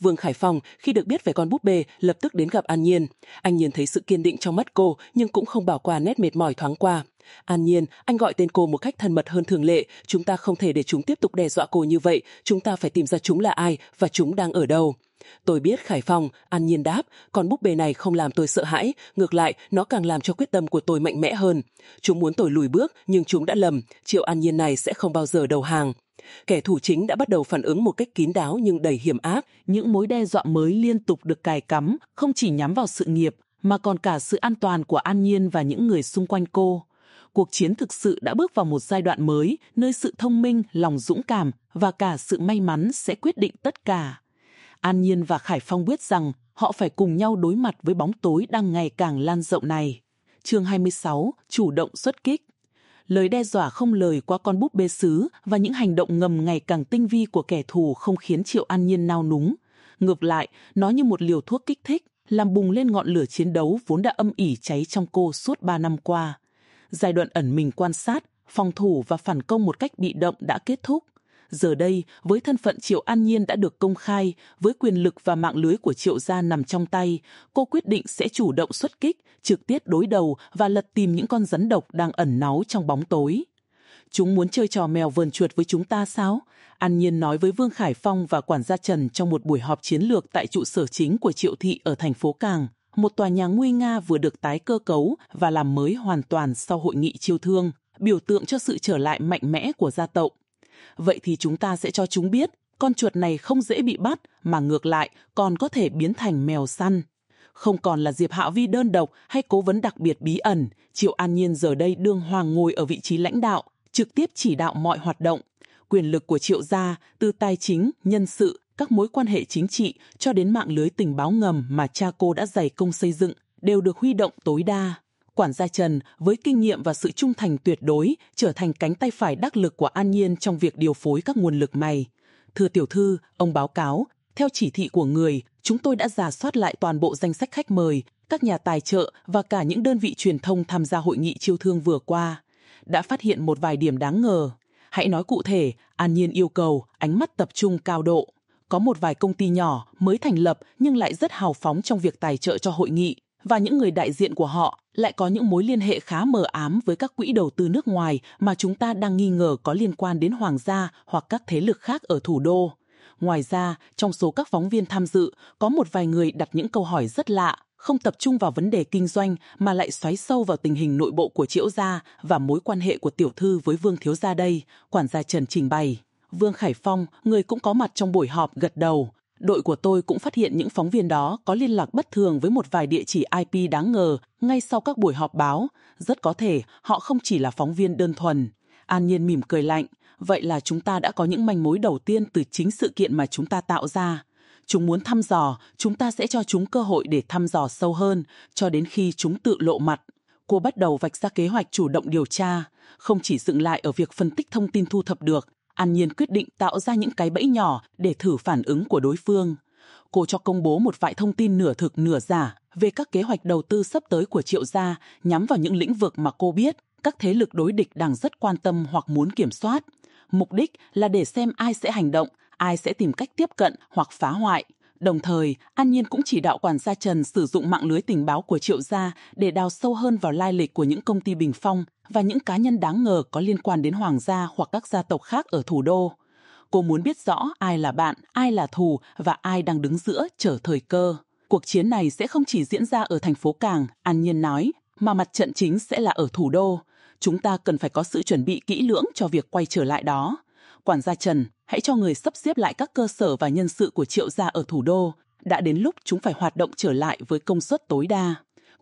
Vương Khải Phong, khi được biết về con búp bê, lập tức đến gặp An Nhiên. Anh nhìn thấy sự kiên định trong mắt cô, nhưng cũng không bỏ qua nét mệt mỏi thoáng qua. An Nhiên, anh gọi tên cô một cách thân mật hơn thường lệ. Chúng ta không thể để chúng tiếp tục đe dọa cô như vậy. Chúng ta phải tìm ra chúng là ai và chúng đang ở đâu. Tôi biết Khải Phong, An Nhiên đáp, con búp bê này không làm tôi sợ hãi, ngược lại, nó càng làm cho quyết tâm của tôi mạnh mẽ hơn. Chúng muốn tôi lùi bước, nhưng chúng đã lầm, triệu An Nhiên này sẽ không bao giờ đầu hàng kẻ thù chính đã bắt đầu phản ứng một cách kín đáo nhưng đầy hiểm ác. Những mối đe dọa mới liên tục được cài cắm, không chỉ nhắm vào sự nghiệp, mà còn cả sự an toàn của An Nhiên và những người xung quanh cô. Cuộc chiến thực sự đã bước vào một giai đoạn mới, nơi sự thông minh, lòng dũng cảm và cả sự may mắn sẽ quyết định tất cả. An Nhiên và Khải Phong biết rằng họ phải cùng nhau đối mặt với bóng tối đang ngày càng lan rộng này. Chương 26, chủ động xuất kích. Lời đe dọa không lời qua con búp bê sứ và những hành động ngầm ngày càng tinh vi của kẻ thù không khiến Triệu An Nhiên nao núng. Ngược lại, nó như một liều thuốc kích thích, làm bùng lên ngọn lửa chiến đấu vốn đã âm ỉ cháy trong cô suốt ba năm qua. Giai đoạn ẩn mình quan sát, phòng thủ và phản công một cách bị động đã kết thúc. Giờ đây, với thân phận Triệu An Nhiên đã được công khai, với quyền lực và mạng lưới của Triệu gia nằm trong tay, cô quyết định sẽ chủ động xuất kích, trực tiếp đối đầu và lật tìm những con rắn độc đang ẩn náu trong bóng tối. Chúng muốn chơi trò mèo vờn chuột với chúng ta sao? An Nhiên nói với Vương Khải Phong và quản gia Trần trong một buổi họp chiến lược tại trụ sở chính của Triệu Thị ở thành phố Càng. Một tòa nhà nguy nga vừa được tái cơ cấu và làm mới hoàn toàn sau hội nghị chiêu thương, biểu tượng cho sự trở lại mạnh mẽ của gia tộc. Vậy thì chúng ta sẽ cho chúng biết con chuột này không dễ bị bắt mà ngược lại còn có thể biến thành mèo săn. Không còn là Diệp Hạo Vi đơn độc hay cố vấn đặc biệt bí ẩn, Triệu An Nhiên giờ đây đương hoàng ngồi ở vị trí lãnh đạo, trực tiếp chỉ đạo mọi hoạt động. Quyền lực của Triệu gia từ tài chính, nhân sự, các mối quan hệ chính trị cho đến mạng lưới tình báo ngầm mà cha cô đã dày công xây dựng đều được huy động tối đa. Quản gia Trần với kinh nghiệm và sự trung thành tuyệt đối trở thành cánh tay phải đắc lực của An Nhiên trong việc điều phối các nguồn lực này. Thưa tiểu thư, ông báo cáo, theo chỉ thị của người, chúng tôi đã giả soát lại toàn bộ danh sách khách mời, các nhà tài trợ và cả những đơn vị truyền thông tham gia hội nghị chiêu thương vừa qua. Đã phát hiện một vài điểm đáng ngờ. Hãy nói cụ thể, An Nhiên yêu cầu ánh mắt tập trung cao độ. Có một vài công ty nhỏ mới thành lập nhưng lại rất hào phóng trong việc tài trợ cho hội nghị và những người đại diện của họ lại có những mối liên hệ khá mờ ám với các quỹ đầu tư nước ngoài mà chúng ta đang nghi ngờ có liên quan đến hoàng gia hoặc các thế lực khác ở thủ đô. Ngoài ra, trong số các phóng viên tham dự, có một vài người đặt những câu hỏi rất lạ, không tập trung vào vấn đề kinh doanh mà lại xoáy sâu vào tình hình nội bộ của Triệu gia và mối quan hệ của tiểu thư với Vương Thiếu gia đây, quản gia Trần trình bày. Vương Khải Phong, người cũng có mặt trong buổi họp gật đầu, Đội của tôi cũng phát hiện những phóng viên đó có liên lạc bất thường với một vài địa chỉ IP đáng ngờ ngay sau các buổi họp báo. Rất có thể họ không chỉ là phóng viên đơn thuần. An Nhiên mỉm cười lạnh. Vậy là chúng ta đã có những manh mối đầu tiên từ chính sự kiện mà chúng ta tạo ra. Chúng muốn thăm dò, chúng ta sẽ cho chúng cơ hội để thăm dò sâu hơn, cho đến khi chúng tự lộ mặt. Cô bắt đầu vạch ra kế hoạch chủ động điều tra, không chỉ dừng lại ở việc phân tích thông tin thu thập được, An Nhiên quyết định tạo ra những cái bẫy nhỏ để thử phản ứng của đối phương. Cô cho công bố một vài thông tin nửa thực nửa giả về các kế hoạch đầu tư sắp tới của Triệu Gia nhắm vào những lĩnh vực mà cô biết các thế lực đối địch đang rất quan tâm hoặc muốn kiểm soát. Mục đích là để xem ai sẽ hành động, ai sẽ tìm cách tiếp cận hoặc phá hoại. Đồng thời, An Nhiên cũng chỉ đạo quản gia Trần sử dụng mạng lưới tình báo của Triệu Gia để đào sâu hơn vào lai lịch của những công ty bình phong và những cá nhân đáng ngờ có liên quan đến hoàng gia hoặc các gia tộc khác ở thủ đô. Cô muốn biết rõ ai là bạn, ai là thù và ai đang đứng giữa chờ thời cơ. Cuộc chiến này sẽ không chỉ diễn ra ở thành phố Càng, An Nhiên nói, mà mặt trận chính sẽ là ở thủ đô. Chúng ta cần phải có sự chuẩn bị kỹ lưỡng cho việc quay trở lại đó. Quản gia Trần, hãy cho người sắp xếp lại các cơ sở và nhân sự của triệu gia ở thủ đô. Đã đến lúc chúng phải hoạt động trở lại với công suất tối đa.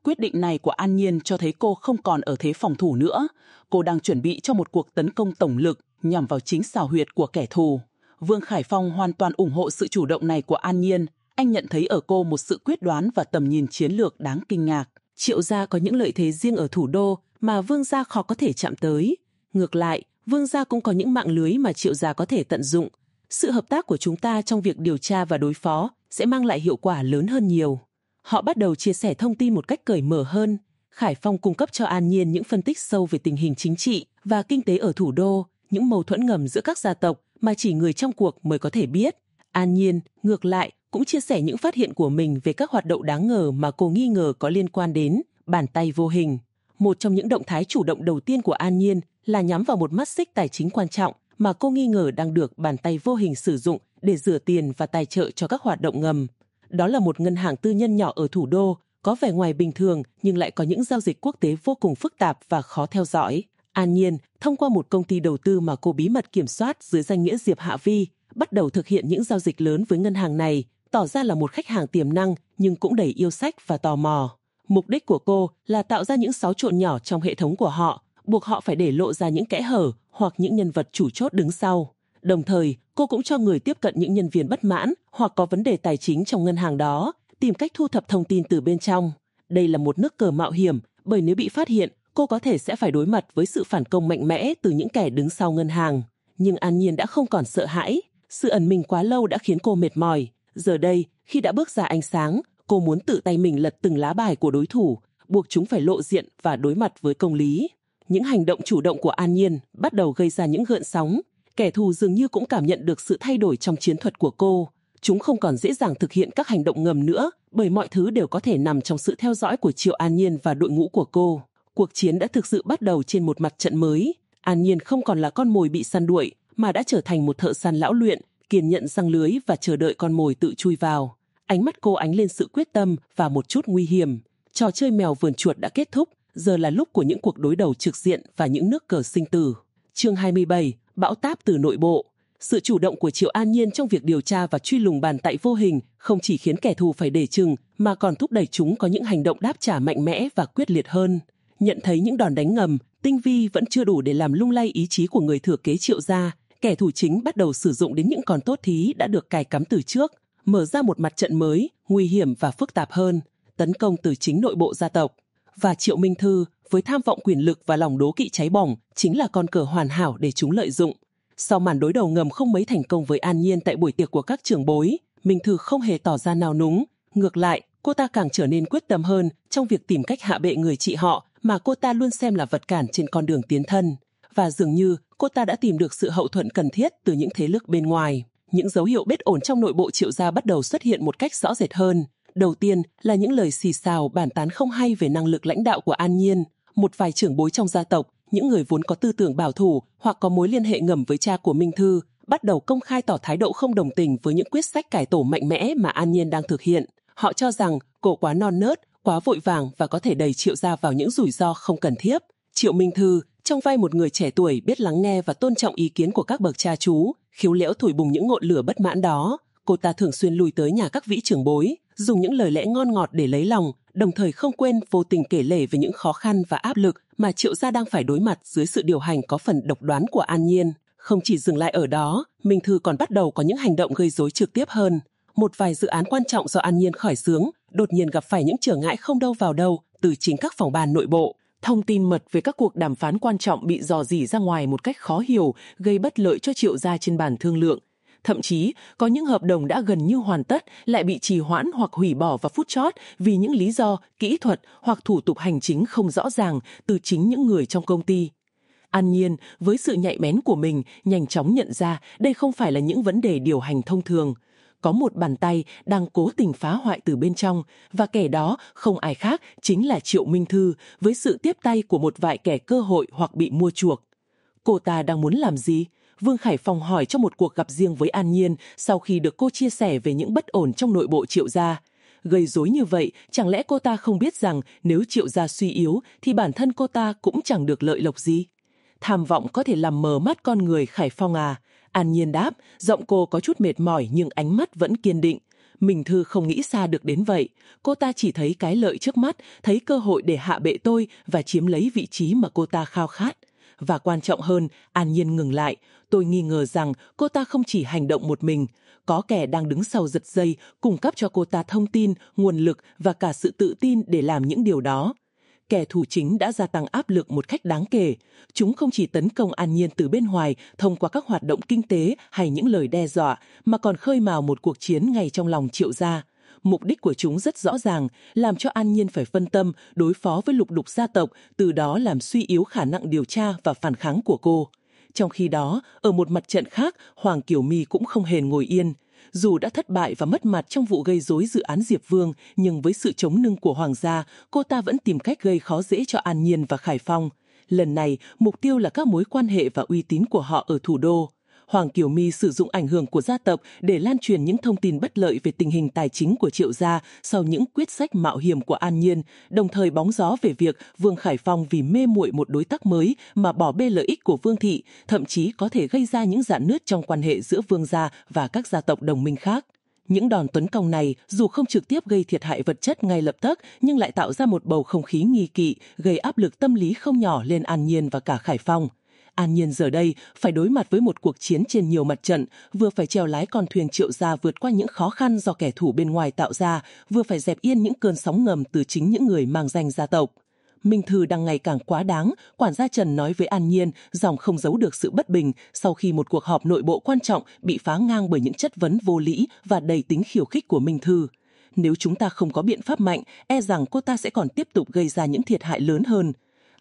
Quyết định này của An Nhiên cho thấy cô không còn ở thế phòng thủ nữa. Cô đang chuẩn bị cho một cuộc tấn công tổng lực nhằm vào chính xào huyệt của kẻ thù. Vương Khải Phong hoàn toàn ủng hộ sự chủ động này của An Nhiên. Anh nhận thấy ở cô một sự quyết đoán và tầm nhìn chiến lược đáng kinh ngạc. Triệu gia có những lợi thế riêng ở thủ đô mà Vương gia khó có thể chạm tới. Ngược lại, Vương gia cũng có những mạng lưới mà Triệu gia có thể tận dụng. Sự hợp tác của chúng ta trong việc điều tra và đối phó sẽ mang lại hiệu quả lớn hơn nhiều. Họ bắt đầu chia sẻ thông tin một cách cởi mở hơn. Khải Phong cung cấp cho An Nhiên những phân tích sâu về tình hình chính trị và kinh tế ở thủ đô, những mâu thuẫn ngầm giữa các gia tộc mà chỉ người trong cuộc mới có thể biết. An Nhiên, ngược lại, cũng chia sẻ những phát hiện của mình về các hoạt động đáng ngờ mà cô nghi ngờ có liên quan đến bàn tay vô hình. Một trong những động thái chủ động đầu tiên của An Nhiên là nhắm vào một mắt xích tài chính quan trọng mà cô nghi ngờ đang được bàn tay vô hình sử dụng để rửa tiền và tài trợ cho các hoạt động ngầm. Đó là một ngân hàng tư nhân nhỏ ở thủ đô, có vẻ ngoài bình thường nhưng lại có những giao dịch quốc tế vô cùng phức tạp và khó theo dõi. An Nhiên, thông qua một công ty đầu tư mà cô bí mật kiểm soát dưới danh nghĩa Diệp Hạ Vi, bắt đầu thực hiện những giao dịch lớn với ngân hàng này, tỏ ra là một khách hàng tiềm năng nhưng cũng đầy yêu sách và tò mò. Mục đích của cô là tạo ra những xáo trộn nhỏ trong hệ thống của họ, buộc họ phải để lộ ra những kẽ hở hoặc những nhân vật chủ chốt đứng sau. Đồng thời, cô cũng cho người tiếp cận những nhân viên bất mãn hoặc có vấn đề tài chính trong ngân hàng đó, tìm cách thu thập thông tin từ bên trong. Đây là một nước cờ mạo hiểm, bởi nếu bị phát hiện, cô có thể sẽ phải đối mặt với sự phản công mạnh mẽ từ những kẻ đứng sau ngân hàng. Nhưng An Nhiên đã không còn sợ hãi. Sự ẩn mình quá lâu đã khiến cô mệt mỏi. Giờ đây, khi đã bước ra ánh sáng, cô muốn tự tay mình lật từng lá bài của đối thủ, buộc chúng phải lộ diện và đối mặt với công lý. Những hành động chủ động của An Nhiên bắt đầu gây ra những gợn sóng. Kẻ thù dường như cũng cảm nhận được sự thay đổi trong chiến thuật của cô. Chúng không còn dễ dàng thực hiện các hành động ngầm nữa, bởi mọi thứ đều có thể nằm trong sự theo dõi của Triệu An Nhiên và đội ngũ của cô. Cuộc chiến đã thực sự bắt đầu trên một mặt trận mới. An Nhiên không còn là con mồi bị săn đuổi, mà đã trở thành một thợ săn lão luyện, kiên nhận răng lưới và chờ đợi con mồi tự chui vào. Ánh mắt cô ánh lên sự quyết tâm và một chút nguy hiểm. Trò chơi mèo vườn chuột đã kết thúc, giờ là lúc của những cuộc đối đầu trực diện và những nước cờ sinh tử. Chương 27, bão táp từ nội bộ. Sự chủ động của Triệu An Nhiên trong việc điều tra và truy lùng bàn tại vô hình không chỉ khiến kẻ thù phải để chừng mà còn thúc đẩy chúng có những hành động đáp trả mạnh mẽ và quyết liệt hơn. Nhận thấy những đòn đánh ngầm, tinh vi vẫn chưa đủ để làm lung lay ý chí của người thừa kế Triệu gia, kẻ thù chính bắt đầu sử dụng đến những con tốt thí đã được cài cắm từ trước, mở ra một mặt trận mới, nguy hiểm và phức tạp hơn, tấn công từ chính nội bộ gia tộc. Và Triệu Minh Thư, với tham vọng quyền lực và lòng đố kỵ cháy bỏng, chính là con cờ hoàn hảo để chúng lợi dụng. Sau màn đối đầu ngầm không mấy thành công với An Nhiên tại buổi tiệc của các trưởng bối, Minh Thư không hề tỏ ra nào núng. Ngược lại, cô ta càng trở nên quyết tâm hơn trong việc tìm cách hạ bệ người chị họ mà cô ta luôn xem là vật cản trên con đường tiến thân. Và dường như cô ta đã tìm được sự hậu thuẫn cần thiết từ những thế lực bên ngoài. Những dấu hiệu bất ổn trong nội bộ triệu gia bắt đầu xuất hiện một cách rõ rệt hơn. Đầu tiên là những lời xì xào bàn tán không hay về năng lực lãnh đạo của An Nhiên. Một vài trưởng bối trong gia tộc, những người vốn có tư tưởng bảo thủ hoặc có mối liên hệ ngầm với cha của Minh Thư, bắt đầu công khai tỏ thái độ không đồng tình với những quyết sách cải tổ mạnh mẽ mà An Nhiên đang thực hiện. Họ cho rằng cô quá non nớt, quá vội vàng và có thể đẩy Triệu ra vào những rủi ro không cần thiết. Triệu Minh Thư, trong vai một người trẻ tuổi biết lắng nghe và tôn trọng ý kiến của các bậc cha chú, khiếu liễu thổi bùng những ngọn lửa bất mãn đó. Cô ta thường xuyên lùi tới nhà các vĩ trưởng bối, dùng những lời lẽ ngon ngọt để lấy lòng, đồng thời không quên vô tình kể lể về những khó khăn và áp lực mà Triệu gia đang phải đối mặt dưới sự điều hành có phần độc đoán của An Nhiên. Không chỉ dừng lại ở đó, Minh Thư còn bắt đầu có những hành động gây rối trực tiếp hơn. Một vài dự án quan trọng do An Nhiên khởi xướng, đột nhiên gặp phải những trở ngại không đâu vào đâu từ chính các phòng ban nội bộ. Thông tin mật về các cuộc đàm phán quan trọng bị dò dỉ ra ngoài một cách khó hiểu, gây bất lợi cho triệu gia trên bàn thương lượng. Thậm chí, có những hợp đồng đã gần như hoàn tất lại bị trì hoãn hoặc hủy bỏ vào phút chót vì những lý do, kỹ thuật hoặc thủ tục hành chính không rõ ràng từ chính những người trong công ty. An Nhiên, với sự nhạy bén của mình, nhanh chóng nhận ra đây không phải là những vấn đề điều hành thông thường. Có một bàn tay đang cố tình phá hoại từ bên trong, và kẻ đó không ai khác chính là Triệu Minh Thư với sự tiếp tay của một vài kẻ cơ hội hoặc bị mua chuộc. Cô ta đang muốn làm gì? Vương Khải Phong hỏi trong một cuộc gặp riêng với An Nhiên sau khi được cô chia sẻ về những bất ổn trong nội bộ Triệu gia. Gây rối như vậy, chẳng lẽ cô ta không biết rằng nếu Triệu gia suy yếu thì bản thân cô ta cũng chẳng được lợi lộc gì? Tham vọng có thể làm mờ mắt con người Khải Phong à? An Nhiên đáp, giọng cô có chút mệt mỏi nhưng ánh mắt vẫn kiên định. Mình Thư không nghĩ xa được đến vậy. Cô ta chỉ thấy cái lợi trước mắt, thấy cơ hội để hạ bệ tôi và chiếm lấy vị trí mà cô ta khao khát. Và quan trọng hơn, An Nhiên ngừng lại. Tôi nghi ngờ rằng cô ta không chỉ hành động một mình. Có kẻ đang đứng sau giật dây, cung cấp cho cô ta thông tin, nguồn lực và cả sự tự tin để làm những điều đó kẻ thù chính đã gia tăng áp lực một cách đáng kể. Chúng không chỉ tấn công An Nhiên từ bên ngoài thông qua các hoạt động kinh tế hay những lời đe dọa, mà còn khơi mào một cuộc chiến ngay trong lòng triệu gia. Mục đích của chúng rất rõ ràng, làm cho An Nhiên phải phân tâm, đối phó với lục đục gia tộc, từ đó làm suy yếu khả năng điều tra và phản kháng của cô. Trong khi đó, ở một mặt trận khác, Hoàng Kiều My cũng không hề ngồi yên. Dù đã thất bại và mất mặt trong vụ gây rối dự án Diệp Vương, nhưng với sự chống nưng của Hoàng gia, cô ta vẫn tìm cách gây khó dễ cho An Nhiên và Khải Phong. Lần này, mục tiêu là các mối quan hệ và uy tín của họ ở thủ đô. Hoàng Kiều My sử dụng ảnh hưởng của gia tộc để lan truyền những thông tin bất lợi về tình hình tài chính của Triệu gia sau những quyết sách mạo hiểm của An Nhiên, đồng thời bóng gió về việc Vương Khải Phong vì mê muội một đối tác mới mà bỏ bê lợi ích của Vương thị, thậm chí có thể gây ra những rạn nứt trong quan hệ giữa Vương gia và các gia tộc đồng minh khác. Những đòn tấn công này dù không trực tiếp gây thiệt hại vật chất ngay lập tức nhưng lại tạo ra một bầu không khí nghi kỵ, gây áp lực tâm lý không nhỏ lên An Nhiên và cả Khải Phong. An Nhiên giờ đây phải đối mặt với một cuộc chiến trên nhiều mặt trận, vừa phải trèo lái con thuyền triệu gia vượt qua những khó khăn do kẻ thù bên ngoài tạo ra, vừa phải dẹp yên những cơn sóng ngầm từ chính những người mang danh gia tộc. Minh Thư đang ngày càng quá đáng, quản gia Trần nói với An Nhiên, dòng không giấu được sự bất bình sau khi một cuộc họp nội bộ quan trọng bị phá ngang bởi những chất vấn vô lý và đầy tính khiêu khích của Minh Thư. Nếu chúng ta không có biện pháp mạnh, e rằng cô ta sẽ còn tiếp tục gây ra những thiệt hại lớn hơn.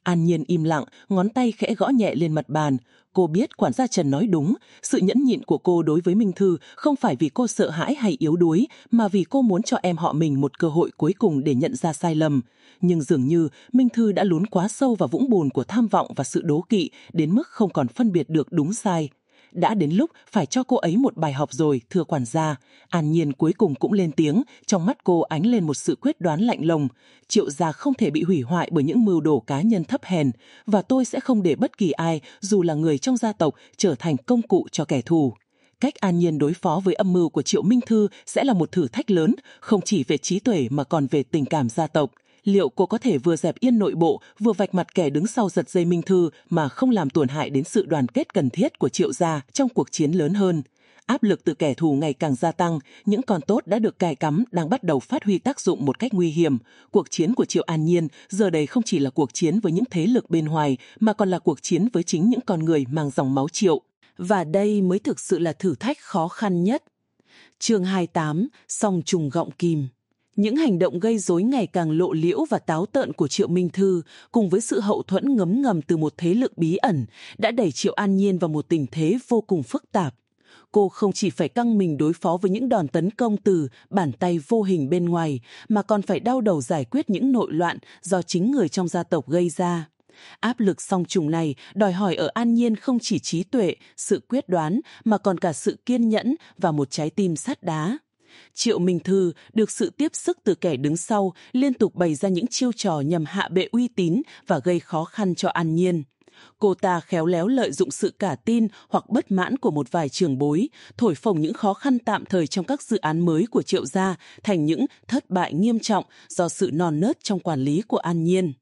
An Nhiên im lặng, ngón tay khẽ gõ nhẹ lên mặt bàn. Cô biết quản gia Trần nói đúng, sự nhẫn nhịn của cô đối với Minh Thư không phải vì cô sợ hãi hay yếu đuối, mà vì cô muốn cho em họ mình một cơ hội cuối cùng để nhận ra sai lầm. Nhưng dường như Minh Thư đã lún quá sâu vào vũng bùn của tham vọng và sự đố kỵ đến mức không còn phân biệt được đúng sai đã đến lúc phải cho cô ấy một bài học rồi, thưa quản gia. An Nhiên cuối cùng cũng lên tiếng, trong mắt cô ánh lên một sự quyết đoán lạnh lùng. Triệu gia không thể bị hủy hoại bởi những mưu đồ cá nhân thấp hèn, và tôi sẽ không để bất kỳ ai, dù là người trong gia tộc, trở thành công cụ cho kẻ thù. Cách an nhiên đối phó với âm mưu của Triệu Minh Thư sẽ là một thử thách lớn, không chỉ về trí tuệ mà còn về tình cảm gia tộc liệu cô có thể vừa dẹp yên nội bộ, vừa vạch mặt kẻ đứng sau giật dây Minh Thư mà không làm tổn hại đến sự đoàn kết cần thiết của triệu gia trong cuộc chiến lớn hơn. Áp lực từ kẻ thù ngày càng gia tăng, những con tốt đã được cài cắm đang bắt đầu phát huy tác dụng một cách nguy hiểm. Cuộc chiến của Triệu An Nhiên giờ đây không chỉ là cuộc chiến với những thế lực bên ngoài, mà còn là cuộc chiến với chính những con người mang dòng máu Triệu. Và đây mới thực sự là thử thách khó khăn nhất. Chương 28, song trùng gọng kìm những hành động gây rối ngày càng lộ liễu và táo tợn của Triệu Minh Thư cùng với sự hậu thuẫn ngấm ngầm từ một thế lực bí ẩn đã đẩy Triệu An Nhiên vào một tình thế vô cùng phức tạp. Cô không chỉ phải căng mình đối phó với những đòn tấn công từ bàn tay vô hình bên ngoài, mà còn phải đau đầu giải quyết những nội loạn do chính người trong gia tộc gây ra. Áp lực song trùng này đòi hỏi ở An Nhiên không chỉ trí tuệ, sự quyết đoán, mà còn cả sự kiên nhẫn và một trái tim sắt đá. Triệu Minh Thư được sự tiếp sức từ kẻ đứng sau liên tục bày ra những chiêu trò nhằm hạ bệ uy tín và gây khó khăn cho An Nhiên. Cô ta khéo léo lợi dụng sự cả tin hoặc bất mãn của một vài trường bối, thổi phồng những khó khăn tạm thời trong các dự án mới của Triệu Gia thành những thất bại nghiêm trọng do sự non nớt trong quản lý của An Nhiên.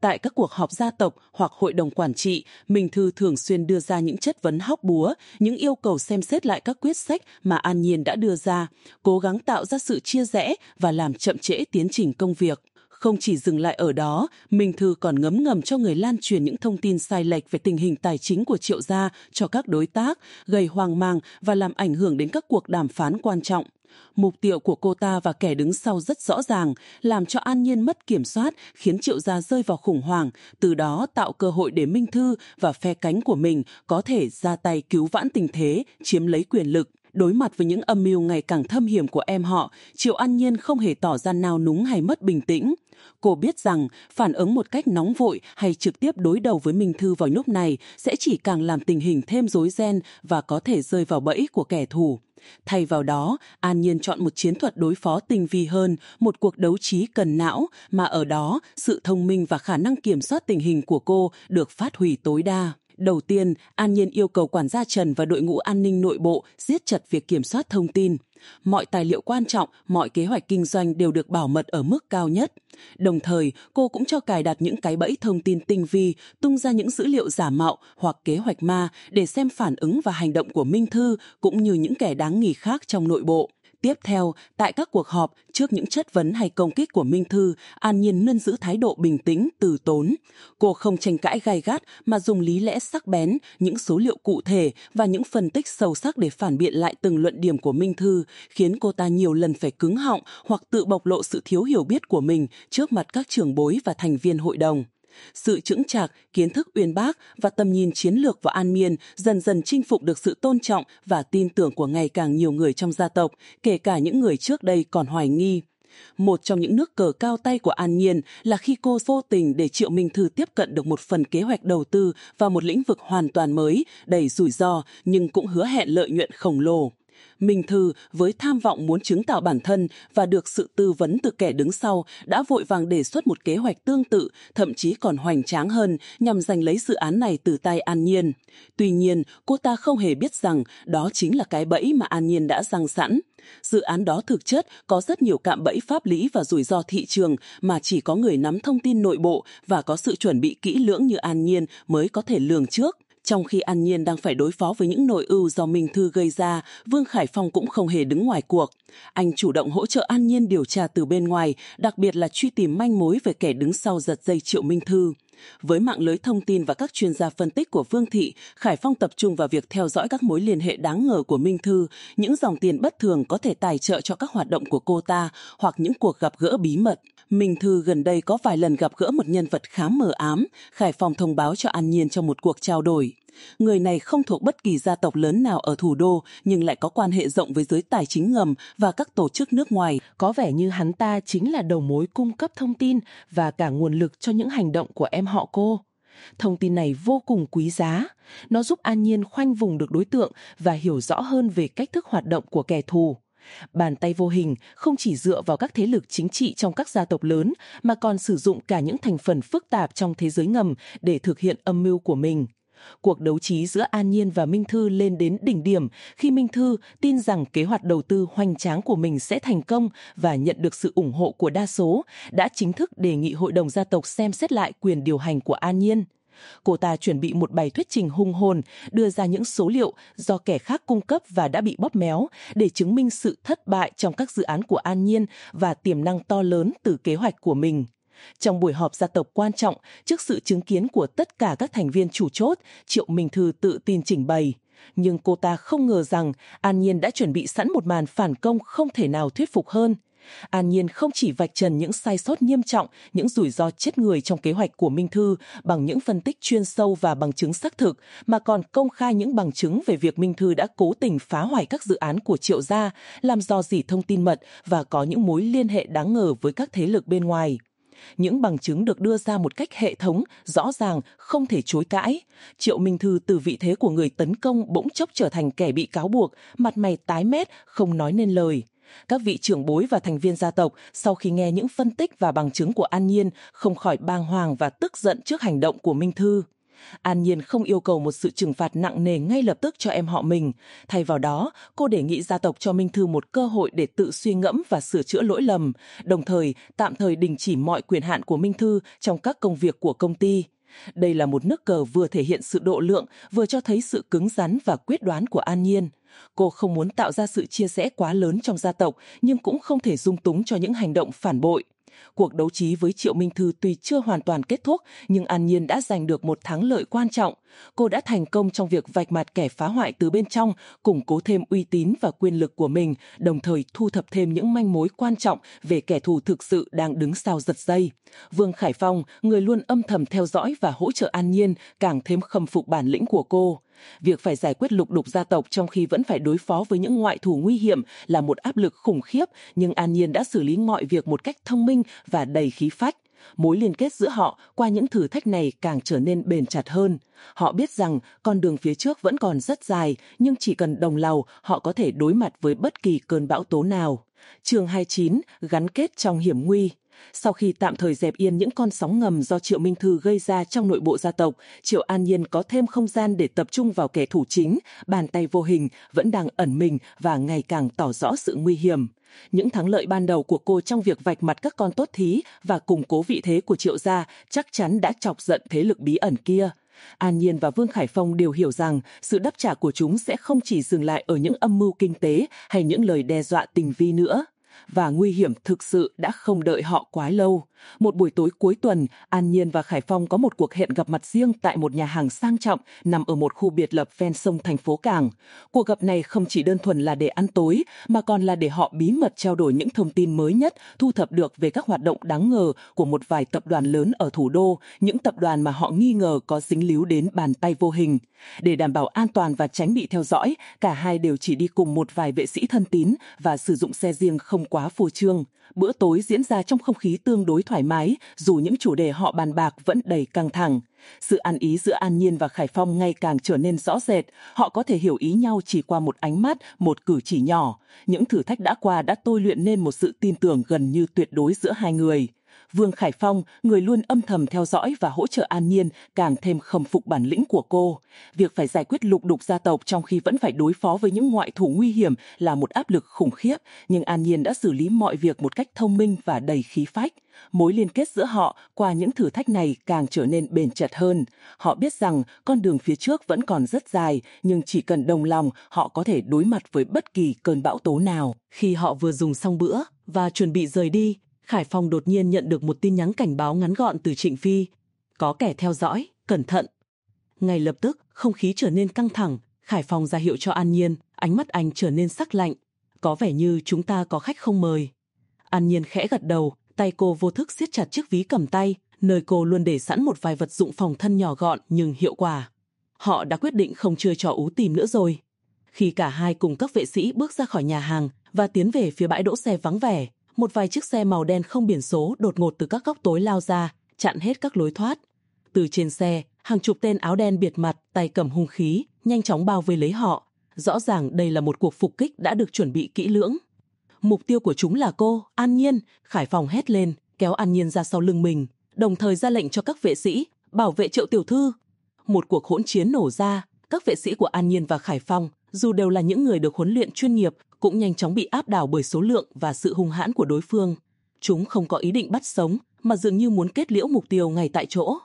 Tại các cuộc họp gia tộc hoặc hội đồng quản trị, Minh Thư thường xuyên đưa ra những chất vấn hóc búa, những yêu cầu xem xét lại các quyết sách mà An Nhiên đã đưa ra, cố gắng tạo ra sự chia rẽ và làm chậm trễ tiến trình công việc. Không chỉ dừng lại ở đó, Minh Thư còn ngấm ngầm cho người lan truyền những thông tin sai lệch về tình hình tài chính của triệu gia cho các đối tác, gây hoang mang và làm ảnh hưởng đến các cuộc đàm phán quan trọng. Mục tiêu của cô ta và kẻ đứng sau rất rõ ràng, làm cho An Nhiên mất kiểm soát, khiến Triệu Gia rơi vào khủng hoảng, từ đó tạo cơ hội để Minh Thư và phe cánh của mình có thể ra tay cứu vãn tình thế, chiếm lấy quyền lực. Đối mặt với những âm mưu ngày càng thâm hiểm của em họ, Triệu An Nhiên không hề tỏ ra nào núng hay mất bình tĩnh. Cô biết rằng phản ứng một cách nóng vội hay trực tiếp đối đầu với Minh Thư vào lúc này sẽ chỉ càng làm tình hình thêm rối ren và có thể rơi vào bẫy của kẻ thù. Thay vào đó, An Nhiên chọn một chiến thuật đối phó tinh vi hơn, một cuộc đấu trí cần não, mà ở đó sự thông minh và khả năng kiểm soát tình hình của cô được phát huy tối đa. Đầu tiên, An Nhiên yêu cầu quản gia Trần và đội ngũ an ninh nội bộ siết chặt việc kiểm soát thông tin. Mọi tài liệu quan trọng, mọi kế hoạch kinh doanh đều được bảo mật ở mức cao nhất. Đồng thời, cô cũng cho cài đặt những cái bẫy thông tin tinh vi, tung ra những dữ liệu giả mạo hoặc kế hoạch ma để xem phản ứng và hành động của Minh Thư cũng như những kẻ đáng nghi khác trong nội bộ. Tiếp theo, tại các cuộc họp, trước những chất vấn hay công kích của Minh Thư, An Nhiên luôn giữ thái độ bình tĩnh, từ tốn. Cô không tranh cãi gai gắt mà dùng lý lẽ sắc bén, những số liệu cụ thể và những phân tích sâu sắc để phản biện lại từng luận điểm của Minh Thư, khiến cô ta nhiều lần phải cứng họng hoặc tự bộc lộ sự thiếu hiểu biết của mình trước mặt các trưởng bối và thành viên hội đồng. Sự chững chạc, kiến thức uyên bác và tầm nhìn chiến lược vào an miên dần dần chinh phục được sự tôn trọng và tin tưởng của ngày càng nhiều người trong gia tộc, kể cả những người trước đây còn hoài nghi. Một trong những nước cờ cao tay của An Nhiên là khi cô vô tình để Triệu Minh Thư tiếp cận được một phần kế hoạch đầu tư vào một lĩnh vực hoàn toàn mới, đầy rủi ro nhưng cũng hứa hẹn lợi nhuận khổng lồ. Minh Thư với tham vọng muốn chứng tỏ bản thân và được sự tư vấn từ kẻ đứng sau đã vội vàng đề xuất một kế hoạch tương tự, thậm chí còn hoành tráng hơn nhằm giành lấy dự án này từ tay An Nhiên. Tuy nhiên, cô ta không hề biết rằng đó chính là cái bẫy mà An Nhiên đã răng sẵn. Dự án đó thực chất có rất nhiều cạm bẫy pháp lý và rủi ro thị trường mà chỉ có người nắm thông tin nội bộ và có sự chuẩn bị kỹ lưỡng như An Nhiên mới có thể lường trước. Trong khi An Nhiên đang phải đối phó với những nội ưu do Minh Thư gây ra, Vương Khải Phong cũng không hề đứng ngoài cuộc. Anh chủ động hỗ trợ An Nhiên điều tra từ bên ngoài, đặc biệt là truy tìm manh mối về kẻ đứng sau giật dây Triệu Minh Thư. Với mạng lưới thông tin và các chuyên gia phân tích của Vương Thị, Khải Phong tập trung vào việc theo dõi các mối liên hệ đáng ngờ của Minh Thư, những dòng tiền bất thường có thể tài trợ cho các hoạt động của cô ta hoặc những cuộc gặp gỡ bí mật. Minh Thư gần đây có vài lần gặp gỡ một nhân vật khá mờ ám, Khải Phong thông báo cho An Nhiên trong một cuộc trao đổi. Người này không thuộc bất kỳ gia tộc lớn nào ở thủ đô nhưng lại có quan hệ rộng với giới tài chính ngầm và các tổ chức nước ngoài. Có vẻ như hắn ta chính là đầu mối cung cấp thông tin và cả nguồn lực cho những hành động của em họ cô. Thông tin này vô cùng quý giá. Nó giúp An Nhiên khoanh vùng được đối tượng và hiểu rõ hơn về cách thức hoạt động của kẻ thù. Bàn tay vô hình không chỉ dựa vào các thế lực chính trị trong các gia tộc lớn mà còn sử dụng cả những thành phần phức tạp trong thế giới ngầm để thực hiện âm mưu của mình. Cuộc đấu trí giữa An Nhiên và Minh Thư lên đến đỉnh điểm khi Minh Thư tin rằng kế hoạch đầu tư hoành tráng của mình sẽ thành công và nhận được sự ủng hộ của đa số, đã chính thức đề nghị hội đồng gia tộc xem xét lại quyền điều hành của An Nhiên. Cô ta chuẩn bị một bài thuyết trình hung hồn, đưa ra những số liệu do kẻ khác cung cấp và đã bị bóp méo để chứng minh sự thất bại trong các dự án của An Nhiên và tiềm năng to lớn từ kế hoạch của mình. Trong buổi họp gia tộc quan trọng, trước sự chứng kiến của tất cả các thành viên chủ chốt, Triệu Minh Thư tự tin trình bày. Nhưng cô ta không ngờ rằng An Nhiên đã chuẩn bị sẵn một màn phản công không thể nào thuyết phục hơn. An Nhiên không chỉ vạch trần những sai sót nghiêm trọng, những rủi ro chết người trong kế hoạch của Minh Thư bằng những phân tích chuyên sâu và bằng chứng xác thực, mà còn công khai những bằng chứng về việc Minh Thư đã cố tình phá hoại các dự án của Triệu Gia, làm dò dỉ thông tin mật và có những mối liên hệ đáng ngờ với các thế lực bên ngoài. Những bằng chứng được đưa ra một cách hệ thống, rõ ràng, không thể chối cãi. Triệu Minh Thư từ vị thế của người tấn công bỗng chốc trở thành kẻ bị cáo buộc, mặt mày tái mét, không nói nên lời. Các vị trưởng bối và thành viên gia tộc sau khi nghe những phân tích và bằng chứng của An Nhiên không khỏi bàng hoàng và tức giận trước hành động của Minh Thư. An Nhiên không yêu cầu một sự trừng phạt nặng nề ngay lập tức cho em họ mình. Thay vào đó, cô đề nghị gia tộc cho Minh Thư một cơ hội để tự suy ngẫm và sửa chữa lỗi lầm, đồng thời tạm thời đình chỉ mọi quyền hạn của Minh Thư trong các công việc của công ty. Đây là một nước cờ vừa thể hiện sự độ lượng, vừa cho thấy sự cứng rắn và quyết đoán của An Nhiên. Cô không muốn tạo ra sự chia rẽ quá lớn trong gia tộc, nhưng cũng không thể dung túng cho những hành động phản bội. Cuộc đấu trí với Triệu Minh Thư tuy chưa hoàn toàn kết thúc, nhưng An Nhiên đã giành được một thắng lợi quan trọng. Cô đã thành công trong việc vạch mặt kẻ phá hoại từ bên trong, củng cố thêm uy tín và quyền lực của mình, đồng thời thu thập thêm những manh mối quan trọng về kẻ thù thực sự đang đứng sau giật dây. Vương Khải Phong, người luôn âm thầm theo dõi và hỗ trợ An Nhiên, càng thêm khâm phục bản lĩnh của cô. Việc phải giải quyết lục đục gia tộc trong khi vẫn phải đối phó với những ngoại thủ nguy hiểm là một áp lực khủng khiếp, nhưng An Nhiên đã xử lý mọi việc một cách thông minh và đầy khí phách. Mối liên kết giữa họ qua những thử thách này càng trở nên bền chặt hơn. Họ biết rằng con đường phía trước vẫn còn rất dài, nhưng chỉ cần đồng lòng, họ có thể đối mặt với bất kỳ cơn bão tố nào. Chương 29 gắn kết trong hiểm nguy. Sau khi tạm thời dẹp yên những con sóng ngầm do Triệu Minh Thư gây ra trong nội bộ gia tộc, Triệu An Nhiên có thêm không gian để tập trung vào kẻ thủ chính, bàn tay vô hình vẫn đang ẩn mình và ngày càng tỏ rõ sự nguy hiểm. Những thắng lợi ban đầu của cô trong việc vạch mặt các con tốt thí và củng cố vị thế của Triệu gia chắc chắn đã chọc giận thế lực bí ẩn kia. An Nhiên và Vương Khải Phong đều hiểu rằng sự đáp trả của chúng sẽ không chỉ dừng lại ở những âm mưu kinh tế hay những lời đe dọa tình vi nữa và nguy hiểm thực sự đã không đợi họ quá lâu. Một buổi tối cuối tuần, An Nhiên và Khải Phong có một cuộc hẹn gặp mặt riêng tại một nhà hàng sang trọng nằm ở một khu biệt lập ven sông thành phố Cảng. Cuộc gặp này không chỉ đơn thuần là để ăn tối, mà còn là để họ bí mật trao đổi những thông tin mới nhất thu thập được về các hoạt động đáng ngờ của một vài tập đoàn lớn ở thủ đô, những tập đoàn mà họ nghi ngờ có dính líu đến bàn tay vô hình. Để đảm bảo an toàn và tránh bị theo dõi, cả hai đều chỉ đi cùng một vài vệ sĩ thân tín và sử dụng xe riêng không quá phù trương. Bữa tối diễn ra trong không khí tương đối thoải mái, dù những chủ đề họ bàn bạc vẫn đầy căng thẳng. Sự ăn ý giữa An Nhiên và Khải Phong ngày càng trở nên rõ rệt. Họ có thể hiểu ý nhau chỉ qua một ánh mắt, một cử chỉ nhỏ. Những thử thách đã qua đã tôi luyện nên một sự tin tưởng gần như tuyệt đối giữa hai người. Vương Khải Phong, người luôn âm thầm theo dõi và hỗ trợ An Nhiên, càng thêm khâm phục bản lĩnh của cô. Việc phải giải quyết lục đục gia tộc trong khi vẫn phải đối phó với những ngoại thủ nguy hiểm là một áp lực khủng khiếp, nhưng An Nhiên đã xử lý mọi việc một cách thông minh và đầy khí phách. Mối liên kết giữa họ qua những thử thách này càng trở nên bền chặt hơn. Họ biết rằng con đường phía trước vẫn còn rất dài, nhưng chỉ cần đồng lòng, họ có thể đối mặt với bất kỳ cơn bão tố nào. Khi họ vừa dùng xong bữa và chuẩn bị rời đi, Khải Phong đột nhiên nhận được một tin nhắn cảnh báo ngắn gọn từ Trịnh Phi. Có kẻ theo dõi, cẩn thận. Ngay lập tức, không khí trở nên căng thẳng, Khải Phong ra hiệu cho An Nhiên, ánh mắt anh trở nên sắc lạnh. Có vẻ như chúng ta có khách không mời. An Nhiên khẽ gật đầu, tay cô vô thức siết chặt chiếc ví cầm tay, nơi cô luôn để sẵn một vài vật dụng phòng thân nhỏ gọn nhưng hiệu quả. Họ đã quyết định không chơi trò ú tìm nữa rồi. Khi cả hai cùng các vệ sĩ bước ra khỏi nhà hàng và tiến về phía bãi đỗ xe vắng vẻ, một vài chiếc xe màu đen không biển số đột ngột từ các góc tối lao ra, chặn hết các lối thoát. Từ trên xe, hàng chục tên áo đen biệt mặt, tay cầm hung khí, nhanh chóng bao vây lấy họ. Rõ ràng đây là một cuộc phục kích đã được chuẩn bị kỹ lưỡng. Mục tiêu của chúng là cô, An Nhiên, Khải Phòng hét lên, kéo An Nhiên ra sau lưng mình, đồng thời ra lệnh cho các vệ sĩ bảo vệ Triệu tiểu thư. Một cuộc hỗn chiến nổ ra, các vệ sĩ của An Nhiên và Khải Phong, dù đều là những người được huấn luyện chuyên nghiệp, cũng nhanh chóng bị áp đảo bởi số lượng và sự hung hãn của đối phương. Chúng không có ý định bắt sống, mà dường như muốn kết liễu mục tiêu ngay tại chỗ.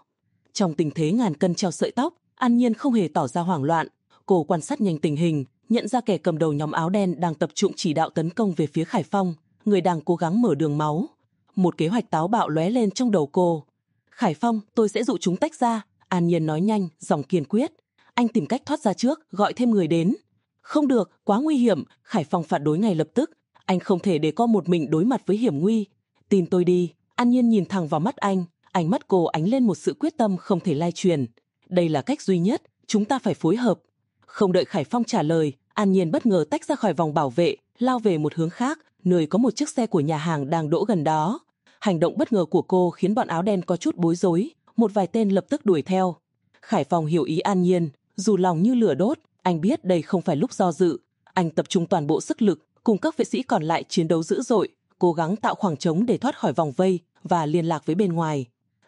Trong tình thế ngàn cân treo sợi tóc, An Nhiên không hề tỏ ra hoảng loạn. Cô quan sát nhanh tình hình, nhận ra kẻ cầm đầu nhóm áo đen đang tập trung chỉ đạo tấn công về phía Khải Phong, người đang cố gắng mở đường máu. Một kế hoạch táo bạo lóe lên trong đầu cô. Khải Phong, tôi sẽ dụ chúng tách ra. An Nhiên nói nhanh, giọng kiên quyết. Anh tìm cách thoát ra trước, gọi thêm người đến. Không được, quá nguy hiểm, Khải Phong phản đối ngay lập tức. Anh không thể để con một mình đối mặt với hiểm nguy. Tin tôi đi, An Nhiên nhìn thẳng vào mắt anh, ánh mắt cô ánh lên một sự quyết tâm không thể lai truyền. Đây là cách duy nhất, chúng ta phải phối hợp. Không đợi Khải Phong trả lời, An Nhiên bất ngờ tách ra khỏi vòng bảo vệ, lao về một hướng khác, nơi có một chiếc xe của nhà hàng đang đỗ gần đó. Hành động bất ngờ của cô khiến bọn áo đen có chút bối rối, một vài tên lập tức đuổi theo. Khải Phong hiểu ý An Nhiên, dù lòng như lửa đốt, anh biết đây không phải lúc do dự. Anh tập trung toàn bộ sức lực, cùng các vệ sĩ còn lại chiến đấu dữ dội, cố gắng tạo khoảng trống để thoát khỏi vòng vây và liên lạc với bên ngoài.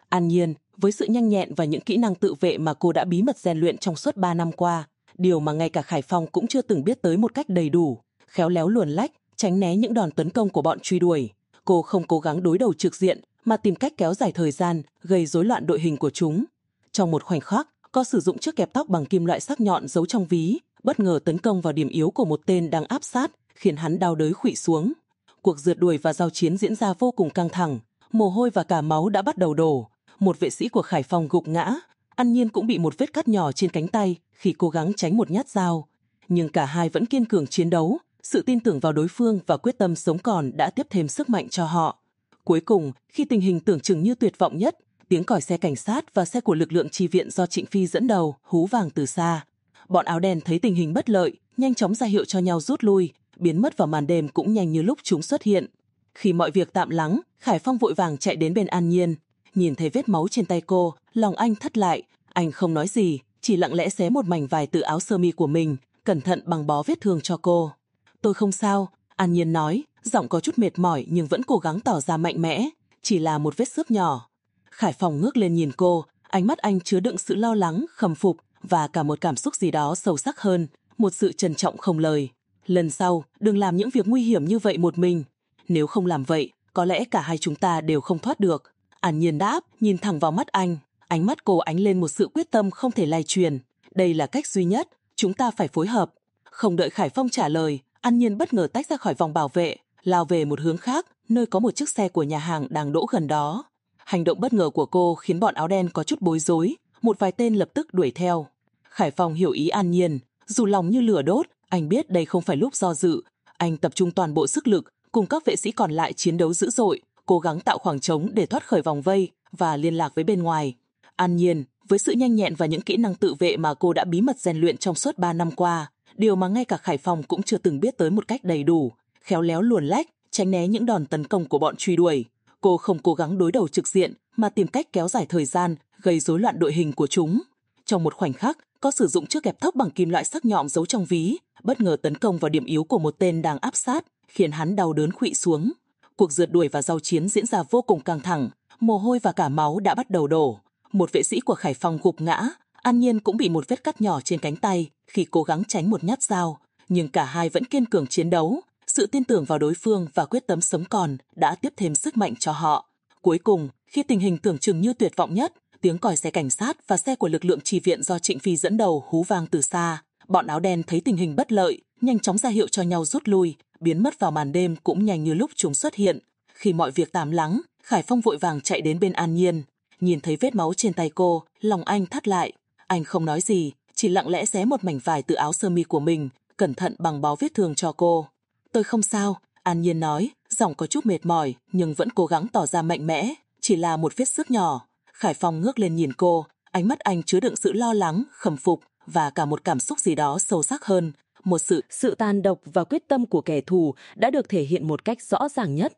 An nhiên, với sự nhanh nhẹn và những kỹ năng tự vệ mà cô đã bí mật rèn luyện trong suốt 3 năm qua, điều mà ngay cả Khải Phong cũng chưa từng biết tới một cách đầy đủ, khéo léo luồn lách, tránh né những đòn tấn công của bọn truy đuổi. Cô không cố gắng đối đầu trực diện, mà tìm cách kéo dài thời gian, gây rối loạn đội hình của chúng. Trong một khoảnh khắc, có sử dụng chiếc kẹp tóc bằng kim loại sắc nhọn giấu trong ví, bất ngờ tấn công vào điểm yếu của một tên đang áp sát, khiến hắn đau đớn khụy xuống. Cuộc rượt đuổi và giao chiến diễn ra vô cùng căng thẳng, mồ hôi và cả máu đã bắt đầu đổ. Một vệ sĩ của Khải Phong gục ngã, An Nhiên cũng bị một vết cắt nhỏ trên cánh tay khi cố gắng tránh một nhát dao. Nhưng cả hai vẫn kiên cường chiến đấu, sự tin tưởng vào đối phương và quyết tâm sống còn đã tiếp thêm sức mạnh cho họ. Cuối cùng, khi tình hình tưởng chừng như tuyệt vọng nhất, tiếng còi xe cảnh sát và xe của lực lượng tri viện do Trịnh Phi dẫn đầu hú vàng từ xa. Bọn áo đen thấy tình hình bất lợi, nhanh chóng ra hiệu cho nhau rút lui, biến mất vào màn đêm cũng nhanh như lúc chúng xuất hiện. Khi mọi việc tạm lắng, Khải Phong vội vàng chạy đến bên An Nhiên. Nhìn thấy vết máu trên tay cô, lòng anh thất lại. Anh không nói gì, chỉ lặng lẽ xé một mảnh vải từ áo sơ mi của mình, cẩn thận bằng bó vết thương cho cô. Tôi không sao, An Nhiên nói, giọng có chút mệt mỏi nhưng vẫn cố gắng tỏ ra mạnh mẽ. Chỉ là một vết xước nhỏ, Khải Phòng ngước lên nhìn cô, ánh mắt anh chứa đựng sự lo lắng, khâm phục và cả một cảm xúc gì đó sâu sắc hơn, một sự trân trọng không lời. Lần sau, đừng làm những việc nguy hiểm như vậy một mình. Nếu không làm vậy, có lẽ cả hai chúng ta đều không thoát được. An nhiên đáp, nhìn thẳng vào mắt anh. Ánh mắt cô ánh lên một sự quyết tâm không thể lay truyền. Đây là cách duy nhất, chúng ta phải phối hợp. Không đợi Khải Phong trả lời, An nhiên bất ngờ tách ra khỏi vòng bảo vệ, lao về một hướng khác, nơi có một chiếc xe của nhà hàng đang đỗ gần đó. Hành động bất ngờ của cô khiến bọn áo đen có chút bối rối, một vài tên lập tức đuổi theo. Khải Phong hiểu ý an nhiên, dù lòng như lửa đốt, anh biết đây không phải lúc do dự. Anh tập trung toàn bộ sức lực, cùng các vệ sĩ còn lại chiến đấu dữ dội, cố gắng tạo khoảng trống để thoát khỏi vòng vây và liên lạc với bên ngoài. An nhiên, với sự nhanh nhẹn và những kỹ năng tự vệ mà cô đã bí mật rèn luyện trong suốt 3 năm qua, điều mà ngay cả Khải Phong cũng chưa từng biết tới một cách đầy đủ, khéo léo luồn lách, tránh né những đòn tấn công của bọn truy đuổi. Cô không cố gắng đối đầu trực diện mà tìm cách kéo dài thời gian, gây rối loạn đội hình của chúng. Trong một khoảnh khắc, có sử dụng chiếc kẹp thóc bằng kim loại sắc nhọn giấu trong ví, bất ngờ tấn công vào điểm yếu của một tên đang áp sát, khiến hắn đau đớn khuỵu xuống. Cuộc rượt đuổi và giao chiến diễn ra vô cùng căng thẳng, mồ hôi và cả máu đã bắt đầu đổ. Một vệ sĩ của Khải Phong gục ngã, An Nhiên cũng bị một vết cắt nhỏ trên cánh tay khi cố gắng tránh một nhát dao, nhưng cả hai vẫn kiên cường chiến đấu. Sự tin tưởng vào đối phương và quyết tâm sống còn đã tiếp thêm sức mạnh cho họ. Cuối cùng, khi tình hình tưởng chừng như tuyệt vọng nhất, tiếng còi xe cảnh sát và xe của lực lượng trì viện do Trịnh Phi dẫn đầu hú vang từ xa. Bọn áo đen thấy tình hình bất lợi, nhanh chóng ra hiệu cho nhau rút lui, biến mất vào màn đêm cũng nhanh như lúc chúng xuất hiện. Khi mọi việc tạm lắng, Khải Phong vội vàng chạy đến bên An Nhiên. Nhìn thấy vết máu trên tay cô, lòng anh thắt lại. Anh không nói gì, chỉ lặng lẽ xé một mảnh vải từ áo sơ mi của mình, cẩn thận bằng bó vết thương cho cô. Tôi không sao, An Nhiên nói, giọng có chút mệt mỏi nhưng vẫn cố gắng tỏ ra mạnh mẽ, chỉ là một vết xước nhỏ. Khải Phong ngước lên nhìn cô, ánh mắt anh chứa đựng sự lo lắng, khẩm phục và cả một cảm xúc gì đó sâu sắc hơn. Một sự sự tàn độc và quyết tâm của kẻ thù đã được thể hiện một cách rõ ràng nhất.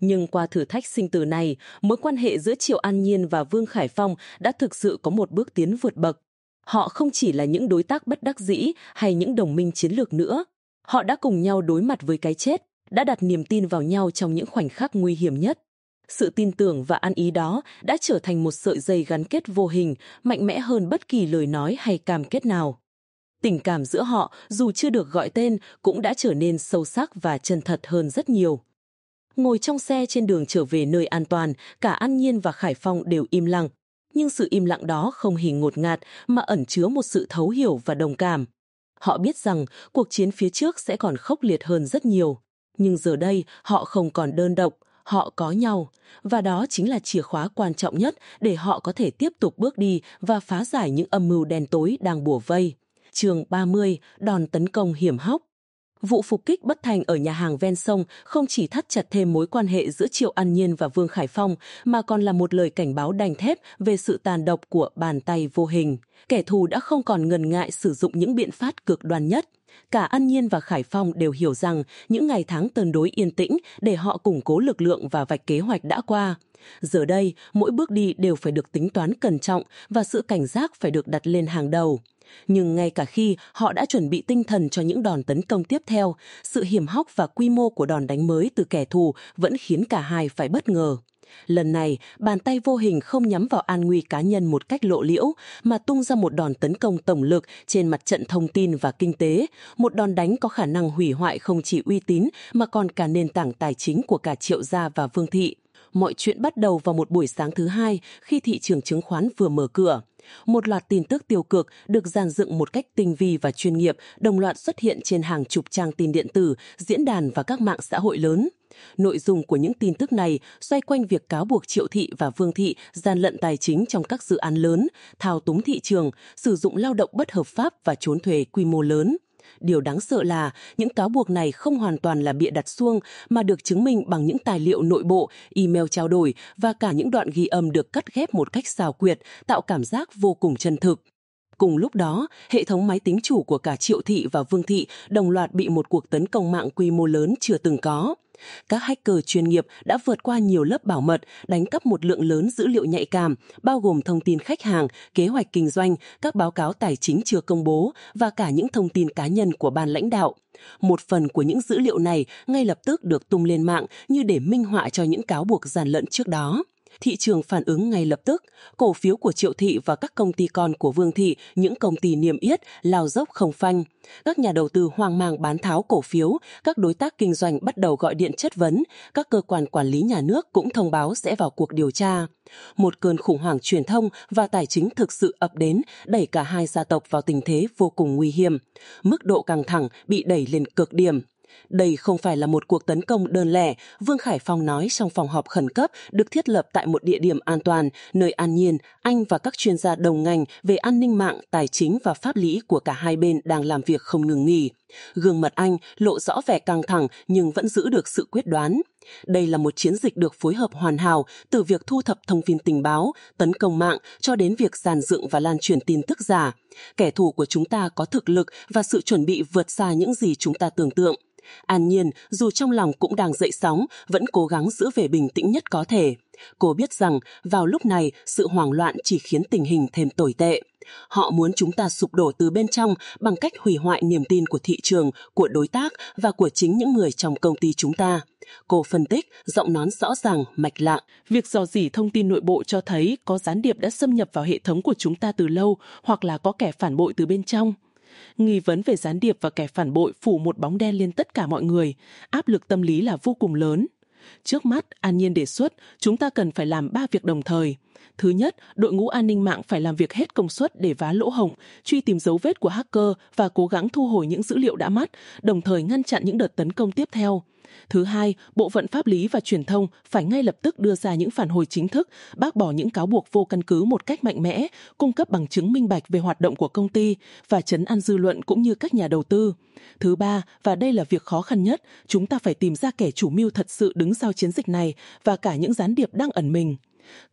Nhưng qua thử thách sinh tử này, mối quan hệ giữa Triệu An Nhiên và Vương Khải Phong đã thực sự có một bước tiến vượt bậc. Họ không chỉ là những đối tác bất đắc dĩ hay những đồng minh chiến lược nữa. Họ đã cùng nhau đối mặt với cái chết, đã đặt niềm tin vào nhau trong những khoảnh khắc nguy hiểm nhất. Sự tin tưởng và ăn ý đó đã trở thành một sợi dây gắn kết vô hình, mạnh mẽ hơn bất kỳ lời nói hay cam kết nào. Tình cảm giữa họ, dù chưa được gọi tên, cũng đã trở nên sâu sắc và chân thật hơn rất nhiều. Ngồi trong xe trên đường trở về nơi an toàn, cả An Nhiên và Khải Phong đều im lặng. Nhưng sự im lặng đó không hề ngột ngạt mà ẩn chứa một sự thấu hiểu và đồng cảm. Họ biết rằng cuộc chiến phía trước sẽ còn khốc liệt hơn rất nhiều. Nhưng giờ đây họ không còn đơn độc, họ có nhau. Và đó chính là chìa khóa quan trọng nhất để họ có thể tiếp tục bước đi và phá giải những âm mưu đen tối đang bùa vây. Trường 30, đòn tấn công hiểm hóc. Vụ phục kích bất thành ở nhà hàng ven sông không chỉ thắt chặt thêm mối quan hệ giữa Triệu An Nhiên và Vương Khải Phong, mà còn là một lời cảnh báo đành thép về sự tàn độc của bàn tay vô hình. Kẻ thù đã không còn ngần ngại sử dụng những biện pháp cực đoan nhất. Cả An Nhiên và Khải Phong đều hiểu rằng những ngày tháng tương đối yên tĩnh để họ củng cố lực lượng và vạch kế hoạch đã qua. Giờ đây, mỗi bước đi đều phải được tính toán cẩn trọng và sự cảnh giác phải được đặt lên hàng đầu. Nhưng ngay cả khi họ đã chuẩn bị tinh thần cho những đòn tấn công tiếp theo, sự hiểm hóc và quy mô của đòn đánh mới từ kẻ thù vẫn khiến cả hai phải bất ngờ. Lần này, bàn tay vô hình không nhắm vào an nguy cá nhân một cách lộ liễu, mà tung ra một đòn tấn công tổng lực trên mặt trận thông tin và kinh tế, một đòn đánh có khả năng hủy hoại không chỉ uy tín mà còn cả nền tảng tài chính của cả triệu gia và vương thị. Mọi chuyện bắt đầu vào một buổi sáng thứ hai khi thị trường chứng khoán vừa mở cửa. Một loạt tin tức tiêu cực được dàn dựng một cách tinh vi và chuyên nghiệp, đồng loạt xuất hiện trên hàng chục trang tin điện tử, diễn đàn và các mạng xã hội lớn. Nội dung của những tin tức này xoay quanh việc cáo buộc Triệu Thị và Vương Thị gian lận tài chính trong các dự án lớn, thao túng thị trường, sử dụng lao động bất hợp pháp và trốn thuế quy mô lớn. Điều đáng sợ là những cáo buộc này không hoàn toàn là bịa đặt xuông mà được chứng minh bằng những tài liệu nội bộ, email trao đổi và cả những đoạn ghi âm được cắt ghép một cách xào quyệt, tạo cảm giác vô cùng chân thực. Cùng lúc đó, hệ thống máy tính chủ của cả Triệu Thị và Vương Thị đồng loạt bị một cuộc tấn công mạng quy mô lớn chưa từng có. Các hacker chuyên nghiệp đã vượt qua nhiều lớp bảo mật, đánh cắp một lượng lớn dữ liệu nhạy cảm, bao gồm thông tin khách hàng, kế hoạch kinh doanh, các báo cáo tài chính chưa công bố và cả những thông tin cá nhân của ban lãnh đạo. Một phần của những dữ liệu này ngay lập tức được tung lên mạng như để minh họa cho những cáo buộc gian lận trước đó thị trường phản ứng ngay lập tức. Cổ phiếu của Triệu Thị và các công ty con của Vương Thị, những công ty niêm yết, lao dốc không phanh. Các nhà đầu tư hoang mang bán tháo cổ phiếu, các đối tác kinh doanh bắt đầu gọi điện chất vấn, các cơ quan quản lý nhà nước cũng thông báo sẽ vào cuộc điều tra. Một cơn khủng hoảng truyền thông và tài chính thực sự ập đến, đẩy cả hai gia tộc vào tình thế vô cùng nguy hiểm. Mức độ căng thẳng bị đẩy lên cực điểm. Đây không phải là một cuộc tấn công đơn lẻ, Vương Khải Phong nói trong phòng họp khẩn cấp được thiết lập tại một địa điểm an toàn, nơi an nhiên, anh và các chuyên gia đồng ngành về an ninh mạng, tài chính và pháp lý của cả hai bên đang làm việc không ngừng nghỉ. Gương mặt anh lộ rõ vẻ căng thẳng nhưng vẫn giữ được sự quyết đoán. Đây là một chiến dịch được phối hợp hoàn hảo từ việc thu thập thông tin tình báo, tấn công mạng cho đến việc giàn dựng và lan truyền tin tức giả. Kẻ thù của chúng ta có thực lực và sự chuẩn bị vượt xa những gì chúng ta tưởng tượng. An Nhiên, dù trong lòng cũng đang dậy sóng, vẫn cố gắng giữ về bình tĩnh nhất có thể. Cô biết rằng vào lúc này sự hoảng loạn chỉ khiến tình hình thêm tồi tệ. Họ muốn chúng ta sụp đổ từ bên trong bằng cách hủy hoại niềm tin của thị trường, của đối tác và của chính những người trong công ty chúng ta. Cô phân tích, giọng nón rõ ràng, mạch lạc. Việc dò dỉ thông tin nội bộ cho thấy có gián điệp đã xâm nhập vào hệ thống của chúng ta từ lâu hoặc là có kẻ phản bội từ bên trong. Nghi vấn về gián điệp và kẻ phản bội phủ một bóng đen lên tất cả mọi người. Áp lực tâm lý là vô cùng lớn. Trước mắt, An Nhiên đề xuất chúng ta cần phải làm ba việc đồng thời. Thứ nhất, đội ngũ an ninh mạng phải làm việc hết công suất để vá lỗ hổng, truy tìm dấu vết của hacker và cố gắng thu hồi những dữ liệu đã mất, đồng thời ngăn chặn những đợt tấn công tiếp theo. Thứ hai, bộ phận pháp lý và truyền thông phải ngay lập tức đưa ra những phản hồi chính thức, bác bỏ những cáo buộc vô căn cứ một cách mạnh mẽ, cung cấp bằng chứng minh bạch về hoạt động của công ty và chấn an dư luận cũng như các nhà đầu tư. Thứ ba, và đây là việc khó khăn nhất, chúng ta phải tìm ra kẻ chủ mưu thật sự đứng sau chiến dịch này và cả những gián điệp đang ẩn mình.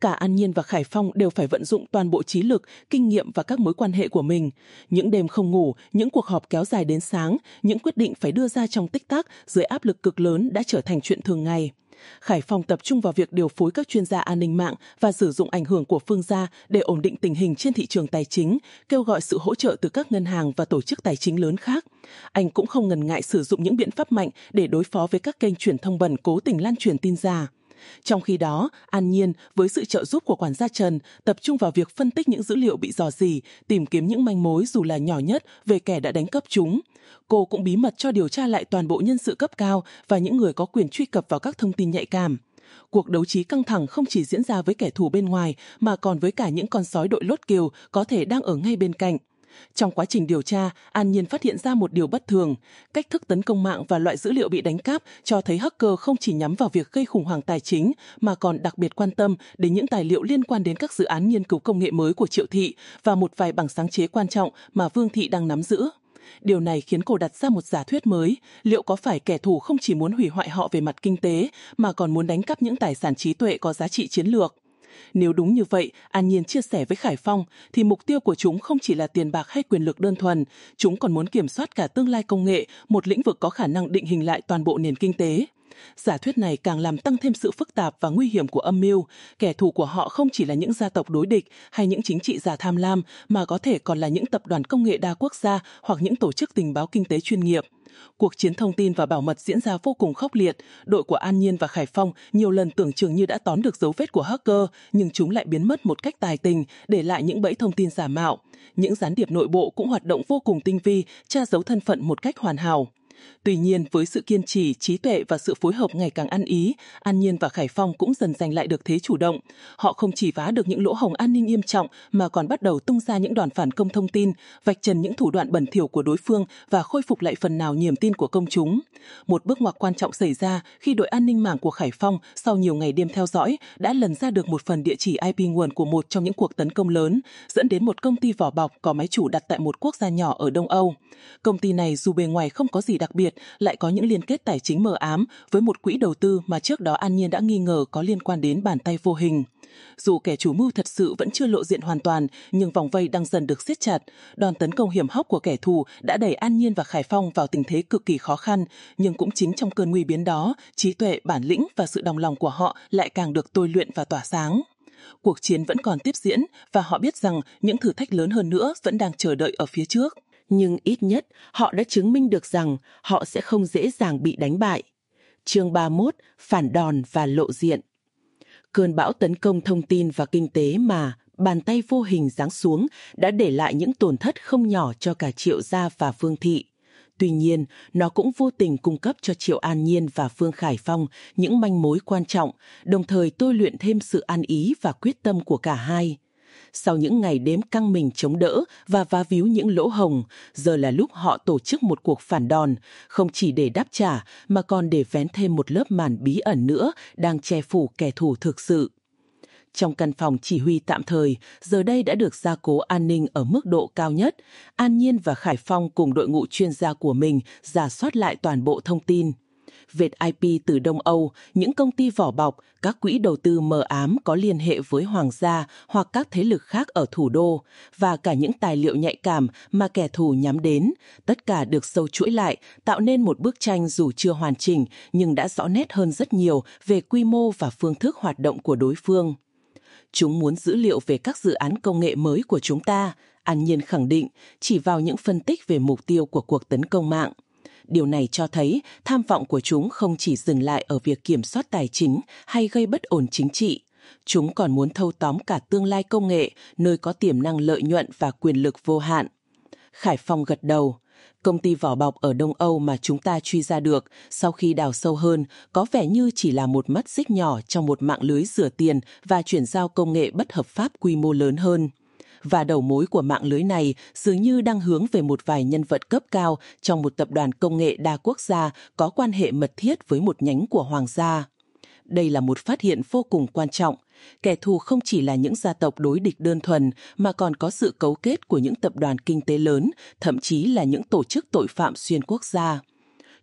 Cả An Nhiên và Khải Phong đều phải vận dụng toàn bộ trí lực, kinh nghiệm và các mối quan hệ của mình. Những đêm không ngủ, những cuộc họp kéo dài đến sáng, những quyết định phải đưa ra trong tích tắc dưới áp lực cực lớn đã trở thành chuyện thường ngày. Khải Phong tập trung vào việc điều phối các chuyên gia an ninh mạng và sử dụng ảnh hưởng của phương gia để ổn định tình hình trên thị trường tài chính, kêu gọi sự hỗ trợ từ các ngân hàng và tổ chức tài chính lớn khác. Anh cũng không ngần ngại sử dụng những biện pháp mạnh để đối phó với các kênh truyền thông bẩn cố tình lan truyền tin giả. Trong khi đó, An Nhiên, với sự trợ giúp của quản gia Trần, tập trung vào việc phân tích những dữ liệu bị dò dỉ, tìm kiếm những manh mối dù là nhỏ nhất về kẻ đã đánh cắp chúng. Cô cũng bí mật cho điều tra lại toàn bộ nhân sự cấp cao và những người có quyền truy cập vào các thông tin nhạy cảm. Cuộc đấu trí căng thẳng không chỉ diễn ra với kẻ thù bên ngoài mà còn với cả những con sói đội lốt kiều có thể đang ở ngay bên cạnh. Trong quá trình điều tra, An Nhiên phát hiện ra một điều bất thường. Cách thức tấn công mạng và loại dữ liệu bị đánh cắp cho thấy hacker không chỉ nhắm vào việc gây khủng hoảng tài chính mà còn đặc biệt quan tâm đến những tài liệu liên quan đến các dự án nghiên cứu công nghệ mới của Triệu Thị và một vài bằng sáng chế quan trọng mà Vương Thị đang nắm giữ. Điều này khiến cô đặt ra một giả thuyết mới, liệu có phải kẻ thù không chỉ muốn hủy hoại họ về mặt kinh tế mà còn muốn đánh cắp những tài sản trí tuệ có giá trị chiến lược. Nếu đúng như vậy, An Nhiên chia sẻ với Khải Phong, thì mục tiêu của chúng không chỉ là tiền bạc hay quyền lực đơn thuần, chúng còn muốn kiểm soát cả tương lai công nghệ, một lĩnh vực có khả năng định hình lại toàn bộ nền kinh tế. Giả thuyết này càng làm tăng thêm sự phức tạp và nguy hiểm của âm mưu. Kẻ thù của họ không chỉ là những gia tộc đối địch hay những chính trị gia tham lam, mà có thể còn là những tập đoàn công nghệ đa quốc gia hoặc những tổ chức tình báo kinh tế chuyên nghiệp. Cuộc chiến thông tin và bảo mật diễn ra vô cùng khốc liệt. Đội của An Nhiên và Khải Phong nhiều lần tưởng chừng như đã tóm được dấu vết của hacker, nhưng chúng lại biến mất một cách tài tình, để lại những bẫy thông tin giả mạo. Những gián điệp nội bộ cũng hoạt động vô cùng tinh vi, tra giấu thân phận một cách hoàn hảo. Tuy nhiên, với sự kiên trì, trí tuệ và sự phối hợp ngày càng ăn ý, An Nhiên và Khải Phong cũng dần giành lại được thế chủ động. Họ không chỉ vá được những lỗ hồng an ninh nghiêm trọng mà còn bắt đầu tung ra những đòn phản công thông tin, vạch trần những thủ đoạn bẩn thỉu của đối phương và khôi phục lại phần nào niềm tin của công chúng. Một bước ngoặt quan trọng xảy ra khi đội an ninh mạng của Khải Phong sau nhiều ngày đêm theo dõi đã lần ra được một phần địa chỉ IP nguồn của một trong những cuộc tấn công lớn, dẫn đến một công ty vỏ bọc có máy chủ đặt tại một quốc gia nhỏ ở Đông Âu. Công ty này dù bề ngoài không có gì đặc đặc biệt lại có những liên kết tài chính mờ ám với một quỹ đầu tư mà trước đó An Nhiên đã nghi ngờ có liên quan đến bàn tay vô hình. Dù kẻ chủ mưu thật sự vẫn chưa lộ diện hoàn toàn, nhưng vòng vây đang dần được siết chặt. Đòn tấn công hiểm hóc của kẻ thù đã đẩy An Nhiên và Khải Phong vào tình thế cực kỳ khó khăn, nhưng cũng chính trong cơn nguy biến đó, trí tuệ, bản lĩnh và sự đồng lòng của họ lại càng được tôi luyện và tỏa sáng. Cuộc chiến vẫn còn tiếp diễn và họ biết rằng những thử thách lớn hơn nữa vẫn đang chờ đợi ở phía trước nhưng ít nhất họ đã chứng minh được rằng họ sẽ không dễ dàng bị đánh bại. Chương 31: Phản đòn và lộ diện. Cơn bão tấn công thông tin và kinh tế mà bàn tay vô hình giáng xuống đã để lại những tổn thất không nhỏ cho cả Triệu gia và Phương thị. Tuy nhiên, nó cũng vô tình cung cấp cho Triệu An Nhiên và Phương Khải Phong những manh mối quan trọng, đồng thời tôi luyện thêm sự an ý và quyết tâm của cả hai. Sau những ngày đếm căng mình chống đỡ và vá víu những lỗ hồng, giờ là lúc họ tổ chức một cuộc phản đòn, không chỉ để đáp trả mà còn để vén thêm một lớp màn bí ẩn nữa đang che phủ kẻ thù thực sự. Trong căn phòng chỉ huy tạm thời, giờ đây đã được gia cố an ninh ở mức độ cao nhất. An Nhiên và Khải Phong cùng đội ngũ chuyên gia của mình giả soát lại toàn bộ thông tin vệt IP từ Đông Âu, những công ty vỏ bọc, các quỹ đầu tư mờ ám có liên hệ với hoàng gia hoặc các thế lực khác ở thủ đô, và cả những tài liệu nhạy cảm mà kẻ thù nhắm đến, tất cả được sâu chuỗi lại, tạo nên một bức tranh dù chưa hoàn chỉnh nhưng đã rõ nét hơn rất nhiều về quy mô và phương thức hoạt động của đối phương. Chúng muốn dữ liệu về các dự án công nghệ mới của chúng ta, An Nhiên khẳng định, chỉ vào những phân tích về mục tiêu của cuộc tấn công mạng. Điều này cho thấy tham vọng của chúng không chỉ dừng lại ở việc kiểm soát tài chính hay gây bất ổn chính trị. Chúng còn muốn thâu tóm cả tương lai công nghệ, nơi có tiềm năng lợi nhuận và quyền lực vô hạn. Khải Phong gật đầu. Công ty vỏ bọc ở Đông Âu mà chúng ta truy ra được sau khi đào sâu hơn có vẻ như chỉ là một mắt xích nhỏ trong một mạng lưới rửa tiền và chuyển giao công nghệ bất hợp pháp quy mô lớn hơn và đầu mối của mạng lưới này dường như đang hướng về một vài nhân vật cấp cao trong một tập đoàn công nghệ đa quốc gia có quan hệ mật thiết với một nhánh của hoàng gia. Đây là một phát hiện vô cùng quan trọng. Kẻ thù không chỉ là những gia tộc đối địch đơn thuần mà còn có sự cấu kết của những tập đoàn kinh tế lớn, thậm chí là những tổ chức tội phạm xuyên quốc gia.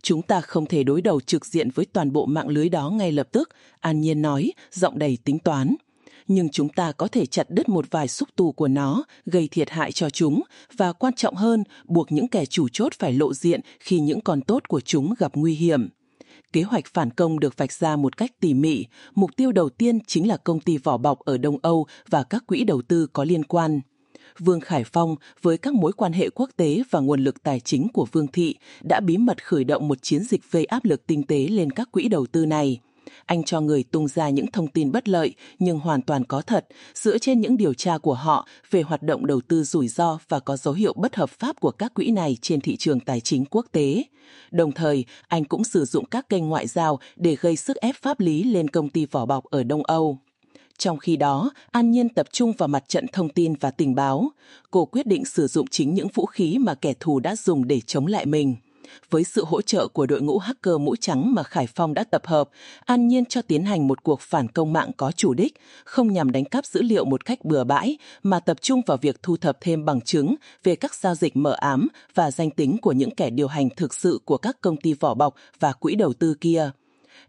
Chúng ta không thể đối đầu trực diện với toàn bộ mạng lưới đó ngay lập tức, An Nhiên nói, giọng đầy tính toán nhưng chúng ta có thể chặt đứt một vài xúc tù của nó, gây thiệt hại cho chúng, và quan trọng hơn, buộc những kẻ chủ chốt phải lộ diện khi những con tốt của chúng gặp nguy hiểm. Kế hoạch phản công được vạch ra một cách tỉ mỉ, mục tiêu đầu tiên chính là công ty vỏ bọc ở Đông Âu và các quỹ đầu tư có liên quan. Vương Khải Phong với các mối quan hệ quốc tế và nguồn lực tài chính của Vương Thị đã bí mật khởi động một chiến dịch gây áp lực kinh tế lên các quỹ đầu tư này anh cho người tung ra những thông tin bất lợi nhưng hoàn toàn có thật dựa trên những điều tra của họ về hoạt động đầu tư rủi ro và có dấu hiệu bất hợp pháp của các quỹ này trên thị trường tài chính quốc tế. Đồng thời, anh cũng sử dụng các kênh ngoại giao để gây sức ép pháp lý lên công ty vỏ bọc ở Đông Âu. Trong khi đó, An Nhiên tập trung vào mặt trận thông tin và tình báo. Cô quyết định sử dụng chính những vũ khí mà kẻ thù đã dùng để chống lại mình với sự hỗ trợ của đội ngũ hacker mũ trắng mà Khải Phong đã tập hợp, an nhiên cho tiến hành một cuộc phản công mạng có chủ đích, không nhằm đánh cắp dữ liệu một cách bừa bãi, mà tập trung vào việc thu thập thêm bằng chứng về các giao dịch mờ ám và danh tính của những kẻ điều hành thực sự của các công ty vỏ bọc và quỹ đầu tư kia.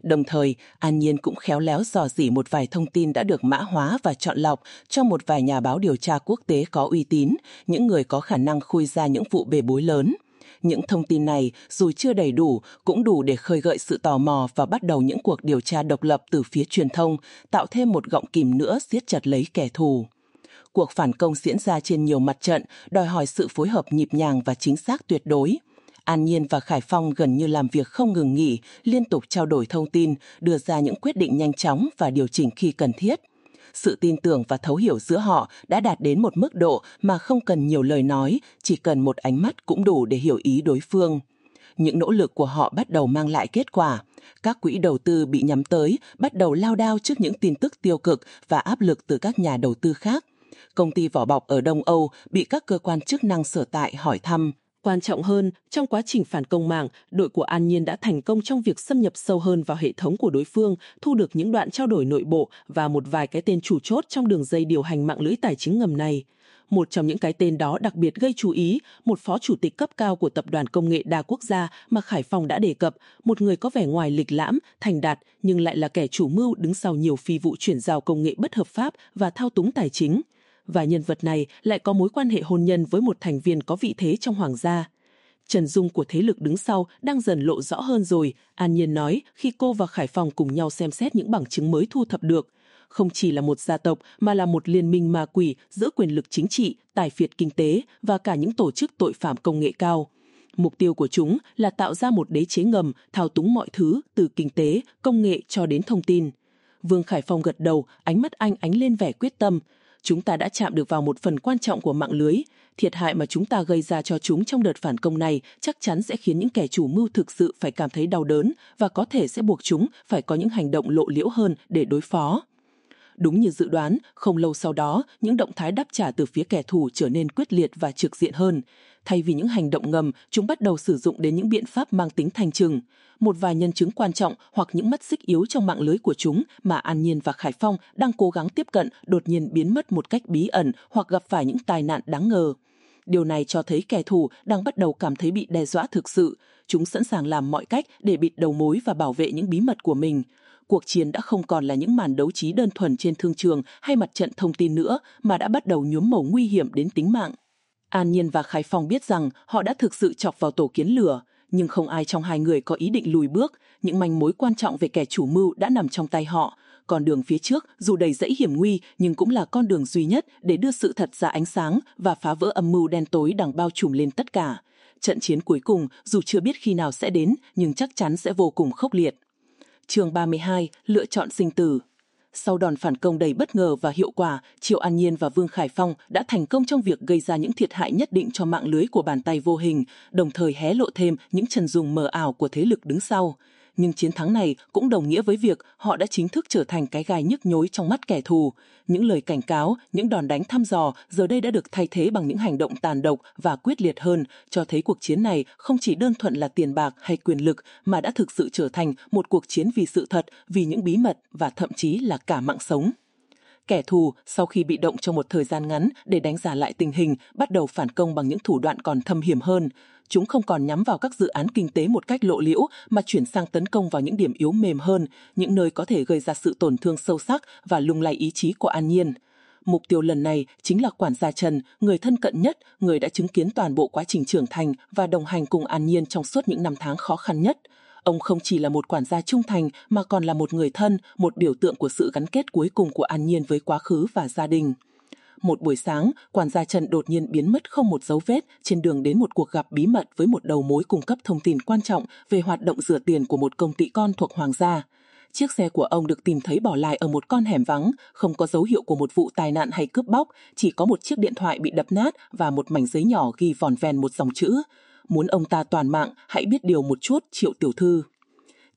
Đồng thời, An Nhiên cũng khéo léo dò dỉ một vài thông tin đã được mã hóa và chọn lọc cho một vài nhà báo điều tra quốc tế có uy tín, những người có khả năng khui ra những vụ bề bối lớn. Những thông tin này, dù chưa đầy đủ, cũng đủ để khơi gợi sự tò mò và bắt đầu những cuộc điều tra độc lập từ phía truyền thông, tạo thêm một gọng kìm nữa siết chặt lấy kẻ thù. Cuộc phản công diễn ra trên nhiều mặt trận, đòi hỏi sự phối hợp nhịp nhàng và chính xác tuyệt đối. An Nhiên và Khải Phong gần như làm việc không ngừng nghỉ, liên tục trao đổi thông tin, đưa ra những quyết định nhanh chóng và điều chỉnh khi cần thiết – sự tin tưởng và thấu hiểu giữa họ đã đạt đến một mức độ mà không cần nhiều lời nói, chỉ cần một ánh mắt cũng đủ để hiểu ý đối phương. Những nỗ lực của họ bắt đầu mang lại kết quả. Các quỹ đầu tư bị nhắm tới bắt đầu lao đao trước những tin tức tiêu cực và áp lực từ các nhà đầu tư khác. Công ty vỏ bọc ở Đông Âu bị các cơ quan chức năng sở tại hỏi thăm Quan trọng hơn, trong quá trình phản công mạng, đội của An Nhiên đã thành công trong việc xâm nhập sâu hơn vào hệ thống của đối phương, thu được những đoạn trao đổi nội bộ và một vài cái tên chủ chốt trong đường dây điều hành mạng lưới tài chính ngầm này. Một trong những cái tên đó đặc biệt gây chú ý, một phó chủ tịch cấp cao của tập đoàn công nghệ đa quốc gia mà Khải Phong đã đề cập, một người có vẻ ngoài lịch lãm, thành đạt nhưng lại là kẻ chủ mưu đứng sau nhiều phi vụ chuyển giao công nghệ bất hợp pháp và thao túng tài chính và nhân vật này lại có mối quan hệ hôn nhân với một thành viên có vị thế trong hoàng gia. Trần Dung của thế lực đứng sau đang dần lộ rõ hơn rồi, An Nhiên nói khi cô và Khải Phòng cùng nhau xem xét những bằng chứng mới thu thập được. Không chỉ là một gia tộc mà là một liên minh ma quỷ giữa quyền lực chính trị, tài phiệt kinh tế và cả những tổ chức tội phạm công nghệ cao. Mục tiêu của chúng là tạo ra một đế chế ngầm, thao túng mọi thứ từ kinh tế, công nghệ cho đến thông tin. Vương Khải Phong gật đầu, ánh mắt anh ánh lên vẻ quyết tâm chúng ta đã chạm được vào một phần quan trọng của mạng lưới. Thiệt hại mà chúng ta gây ra cho chúng trong đợt phản công này chắc chắn sẽ khiến những kẻ chủ mưu thực sự phải cảm thấy đau đớn và có thể sẽ buộc chúng phải có những hành động lộ liễu hơn để đối phó. Đúng như dự đoán, không lâu sau đó, những động thái đáp trả từ phía kẻ thù trở nên quyết liệt và trực diện hơn. Thay vì những hành động ngầm, chúng bắt đầu sử dụng đến những biện pháp mang tính thành trừng. Một vài nhân chứng quan trọng hoặc những mắt xích yếu trong mạng lưới của chúng mà An Nhiên và Khải Phong đang cố gắng tiếp cận đột nhiên biến mất một cách bí ẩn hoặc gặp phải những tai nạn đáng ngờ. Điều này cho thấy kẻ thù đang bắt đầu cảm thấy bị đe dọa thực sự. Chúng sẵn sàng làm mọi cách để bịt đầu mối và bảo vệ những bí mật của mình. Cuộc chiến đã không còn là những màn đấu trí đơn thuần trên thương trường hay mặt trận thông tin nữa, mà đã bắt đầu nhuốm màu nguy hiểm đến tính mạng. An Nhiên và Khải Phong biết rằng họ đã thực sự chọc vào tổ kiến lửa, nhưng không ai trong hai người có ý định lùi bước, những manh mối quan trọng về kẻ chủ mưu đã nằm trong tay họ. Con đường phía trước dù đầy rẫy hiểm nguy nhưng cũng là con đường duy nhất để đưa sự thật ra ánh sáng và phá vỡ âm mưu đen tối đang bao trùm lên tất cả. Trận chiến cuối cùng dù chưa biết khi nào sẽ đến nhưng chắc chắn sẽ vô cùng khốc liệt. Chương 32: Lựa chọn sinh tử. Sau đòn phản công đầy bất ngờ và hiệu quả, Triệu An Nhiên và Vương Khải Phong đã thành công trong việc gây ra những thiệt hại nhất định cho mạng lưới của bàn tay vô hình, đồng thời hé lộ thêm những chân dung mờ ảo của thế lực đứng sau nhưng chiến thắng này cũng đồng nghĩa với việc họ đã chính thức trở thành cái gai nhức nhối trong mắt kẻ thù. Những lời cảnh cáo, những đòn đánh thăm dò giờ đây đã được thay thế bằng những hành động tàn độc và quyết liệt hơn, cho thấy cuộc chiến này không chỉ đơn thuần là tiền bạc hay quyền lực mà đã thực sự trở thành một cuộc chiến vì sự thật, vì những bí mật và thậm chí là cả mạng sống. Kẻ thù sau khi bị động trong một thời gian ngắn để đánh giá lại tình hình bắt đầu phản công bằng những thủ đoạn còn thâm hiểm hơn chúng không còn nhắm vào các dự án kinh tế một cách lộ liễu mà chuyển sang tấn công vào những điểm yếu mềm hơn, những nơi có thể gây ra sự tổn thương sâu sắc và lung lay ý chí của An Nhiên. Mục tiêu lần này chính là quản gia Trần, người thân cận nhất, người đã chứng kiến toàn bộ quá trình trưởng thành và đồng hành cùng An Nhiên trong suốt những năm tháng khó khăn nhất. Ông không chỉ là một quản gia trung thành mà còn là một người thân, một biểu tượng của sự gắn kết cuối cùng của An Nhiên với quá khứ và gia đình. Một buổi sáng, quản gia Trần đột nhiên biến mất không một dấu vết trên đường đến một cuộc gặp bí mật với một đầu mối cung cấp thông tin quan trọng về hoạt động rửa tiền của một công ty con thuộc Hoàng gia. Chiếc xe của ông được tìm thấy bỏ lại ở một con hẻm vắng, không có dấu hiệu của một vụ tai nạn hay cướp bóc, chỉ có một chiếc điện thoại bị đập nát và một mảnh giấy nhỏ ghi vòn vèn một dòng chữ. Muốn ông ta toàn mạng, hãy biết điều một chút, triệu tiểu thư.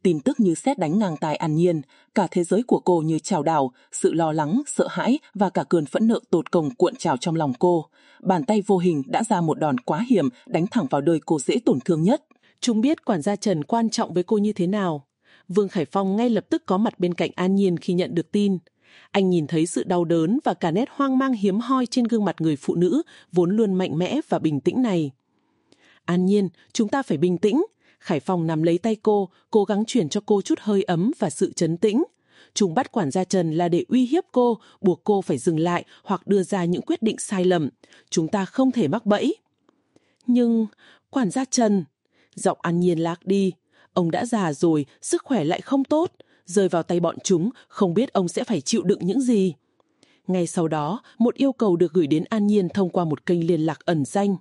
Tin tức như xét đánh ngang tai an nhiên, cả thế giới của cô như trào đảo, sự lo lắng, sợ hãi và cả cơn phẫn nộ tột cùng cuộn trào trong lòng cô. Bàn tay vô hình đã ra một đòn quá hiểm, đánh thẳng vào đời cô dễ tổn thương nhất. Chúng biết quản gia Trần quan trọng với cô như thế nào. Vương Khải Phong ngay lập tức có mặt bên cạnh An Nhiên khi nhận được tin. Anh nhìn thấy sự đau đớn và cả nét hoang mang hiếm hoi trên gương mặt người phụ nữ, vốn luôn mạnh mẽ và bình tĩnh này. An Nhiên, chúng ta phải bình tĩnh, Khải Phong nắm lấy tay cô, cố gắng chuyển cho cô chút hơi ấm và sự chấn tĩnh. Chúng bắt quản gia Trần là để uy hiếp cô, buộc cô phải dừng lại hoặc đưa ra những quyết định sai lầm. Chúng ta không thể mắc bẫy. Nhưng, quản gia Trần... Giọng an nhiên lạc đi. Ông đã già rồi, sức khỏe lại không tốt. Rơi vào tay bọn chúng, không biết ông sẽ phải chịu đựng những gì. Ngay sau đó, một yêu cầu được gửi đến An Nhiên thông qua một kênh liên lạc ẩn danh.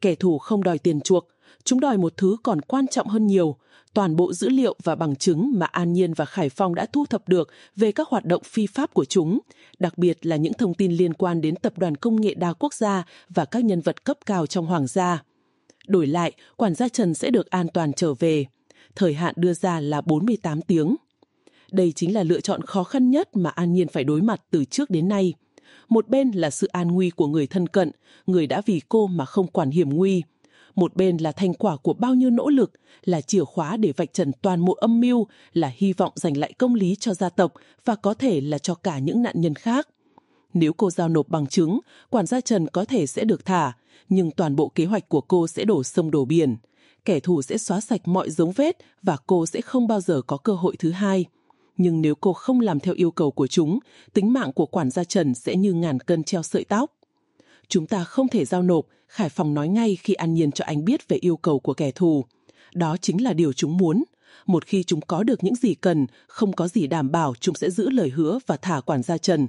Kẻ thù không đòi tiền chuộc, Chúng đòi một thứ còn quan trọng hơn nhiều, toàn bộ dữ liệu và bằng chứng mà An Nhiên và Khải Phong đã thu thập được về các hoạt động phi pháp của chúng, đặc biệt là những thông tin liên quan đến tập đoàn công nghệ đa quốc gia và các nhân vật cấp cao trong hoàng gia. Đổi lại, quản gia Trần sẽ được an toàn trở về. Thời hạn đưa ra là 48 tiếng. Đây chính là lựa chọn khó khăn nhất mà An Nhiên phải đối mặt từ trước đến nay. Một bên là sự an nguy của người thân cận, người đã vì cô mà không quản hiểm nguy – một bên là thành quả của bao nhiêu nỗ lực, là chìa khóa để vạch trần toàn bộ âm mưu, là hy vọng giành lại công lý cho gia tộc và có thể là cho cả những nạn nhân khác. Nếu cô giao nộp bằng chứng, quản gia Trần có thể sẽ được thả, nhưng toàn bộ kế hoạch của cô sẽ đổ sông đổ biển. Kẻ thù sẽ xóa sạch mọi dấu vết và cô sẽ không bao giờ có cơ hội thứ hai. Nhưng nếu cô không làm theo yêu cầu của chúng, tính mạng của quản gia Trần sẽ như ngàn cân treo sợi tóc. Chúng ta không thể giao nộp, Khải Phòng nói ngay khi an nhiên cho anh biết về yêu cầu của kẻ thù. Đó chính là điều chúng muốn. Một khi chúng có được những gì cần, không có gì đảm bảo chúng sẽ giữ lời hứa và thả quản gia Trần.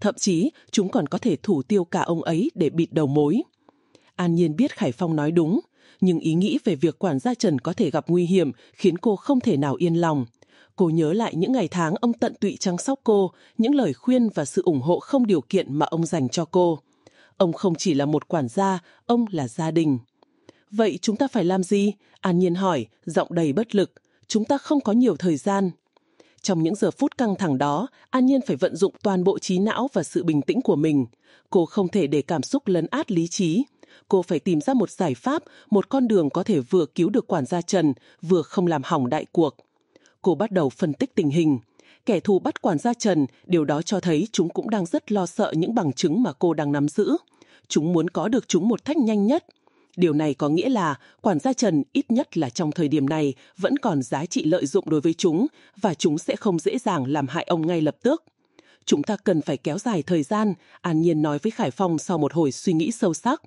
Thậm chí, chúng còn có thể thủ tiêu cả ông ấy để bịt đầu mối. An Nhiên biết Khải Phong nói đúng, nhưng ý nghĩ về việc quản gia Trần có thể gặp nguy hiểm khiến cô không thể nào yên lòng. Cô nhớ lại những ngày tháng ông tận tụy chăm sóc cô, những lời khuyên và sự ủng hộ không điều kiện mà ông dành cho cô. Ông không chỉ là một quản gia, ông là gia đình. Vậy chúng ta phải làm gì? An Nhiên hỏi, giọng đầy bất lực. Chúng ta không có nhiều thời gian. Trong những giờ phút căng thẳng đó, An Nhiên phải vận dụng toàn bộ trí não và sự bình tĩnh của mình. Cô không thể để cảm xúc lấn át lý trí. Cô phải tìm ra một giải pháp, một con đường có thể vừa cứu được quản gia Trần, vừa không làm hỏng đại cuộc. Cô bắt đầu phân tích tình hình. Kẻ thù bắt quản gia Trần, điều đó cho thấy chúng cũng đang rất lo sợ những bằng chứng mà cô đang nắm giữ chúng muốn có được chúng một cách nhanh nhất. Điều này có nghĩa là quản gia Trần ít nhất là trong thời điểm này vẫn còn giá trị lợi dụng đối với chúng và chúng sẽ không dễ dàng làm hại ông ngay lập tức. Chúng ta cần phải kéo dài thời gian, An Nhiên nói với Khải Phong sau một hồi suy nghĩ sâu sắc.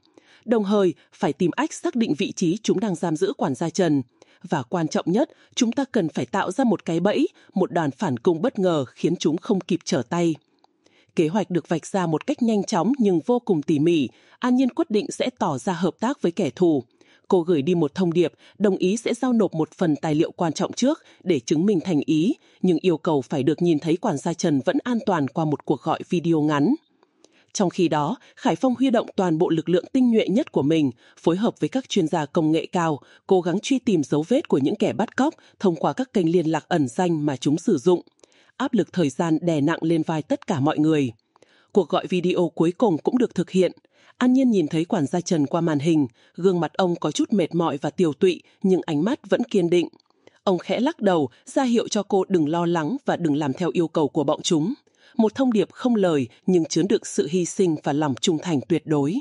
Đồng thời, phải tìm ách xác định vị trí chúng đang giam giữ quản gia Trần. Và quan trọng nhất, chúng ta cần phải tạo ra một cái bẫy, một đòn phản công bất ngờ khiến chúng không kịp trở tay. Kế hoạch được vạch ra một cách nhanh chóng nhưng vô cùng tỉ mỉ, An Nhiên quyết định sẽ tỏ ra hợp tác với kẻ thù. Cô gửi đi một thông điệp, đồng ý sẽ giao nộp một phần tài liệu quan trọng trước để chứng minh thành ý, nhưng yêu cầu phải được nhìn thấy quản gia Trần vẫn an toàn qua một cuộc gọi video ngắn. Trong khi đó, Khải Phong huy động toàn bộ lực lượng tinh nhuệ nhất của mình, phối hợp với các chuyên gia công nghệ cao, cố gắng truy tìm dấu vết của những kẻ bắt cóc thông qua các kênh liên lạc ẩn danh mà chúng sử dụng. Áp lực thời gian đè nặng lên vai tất cả mọi người. Cuộc gọi video cuối cùng cũng được thực hiện. An Nhiên nhìn thấy quản gia Trần qua màn hình, gương mặt ông có chút mệt mỏi và tiều tụy, nhưng ánh mắt vẫn kiên định. Ông khẽ lắc đầu, ra hiệu cho cô đừng lo lắng và đừng làm theo yêu cầu của bọn chúng một thông điệp không lời nhưng chứa đựng sự hy sinh và lòng trung thành tuyệt đối.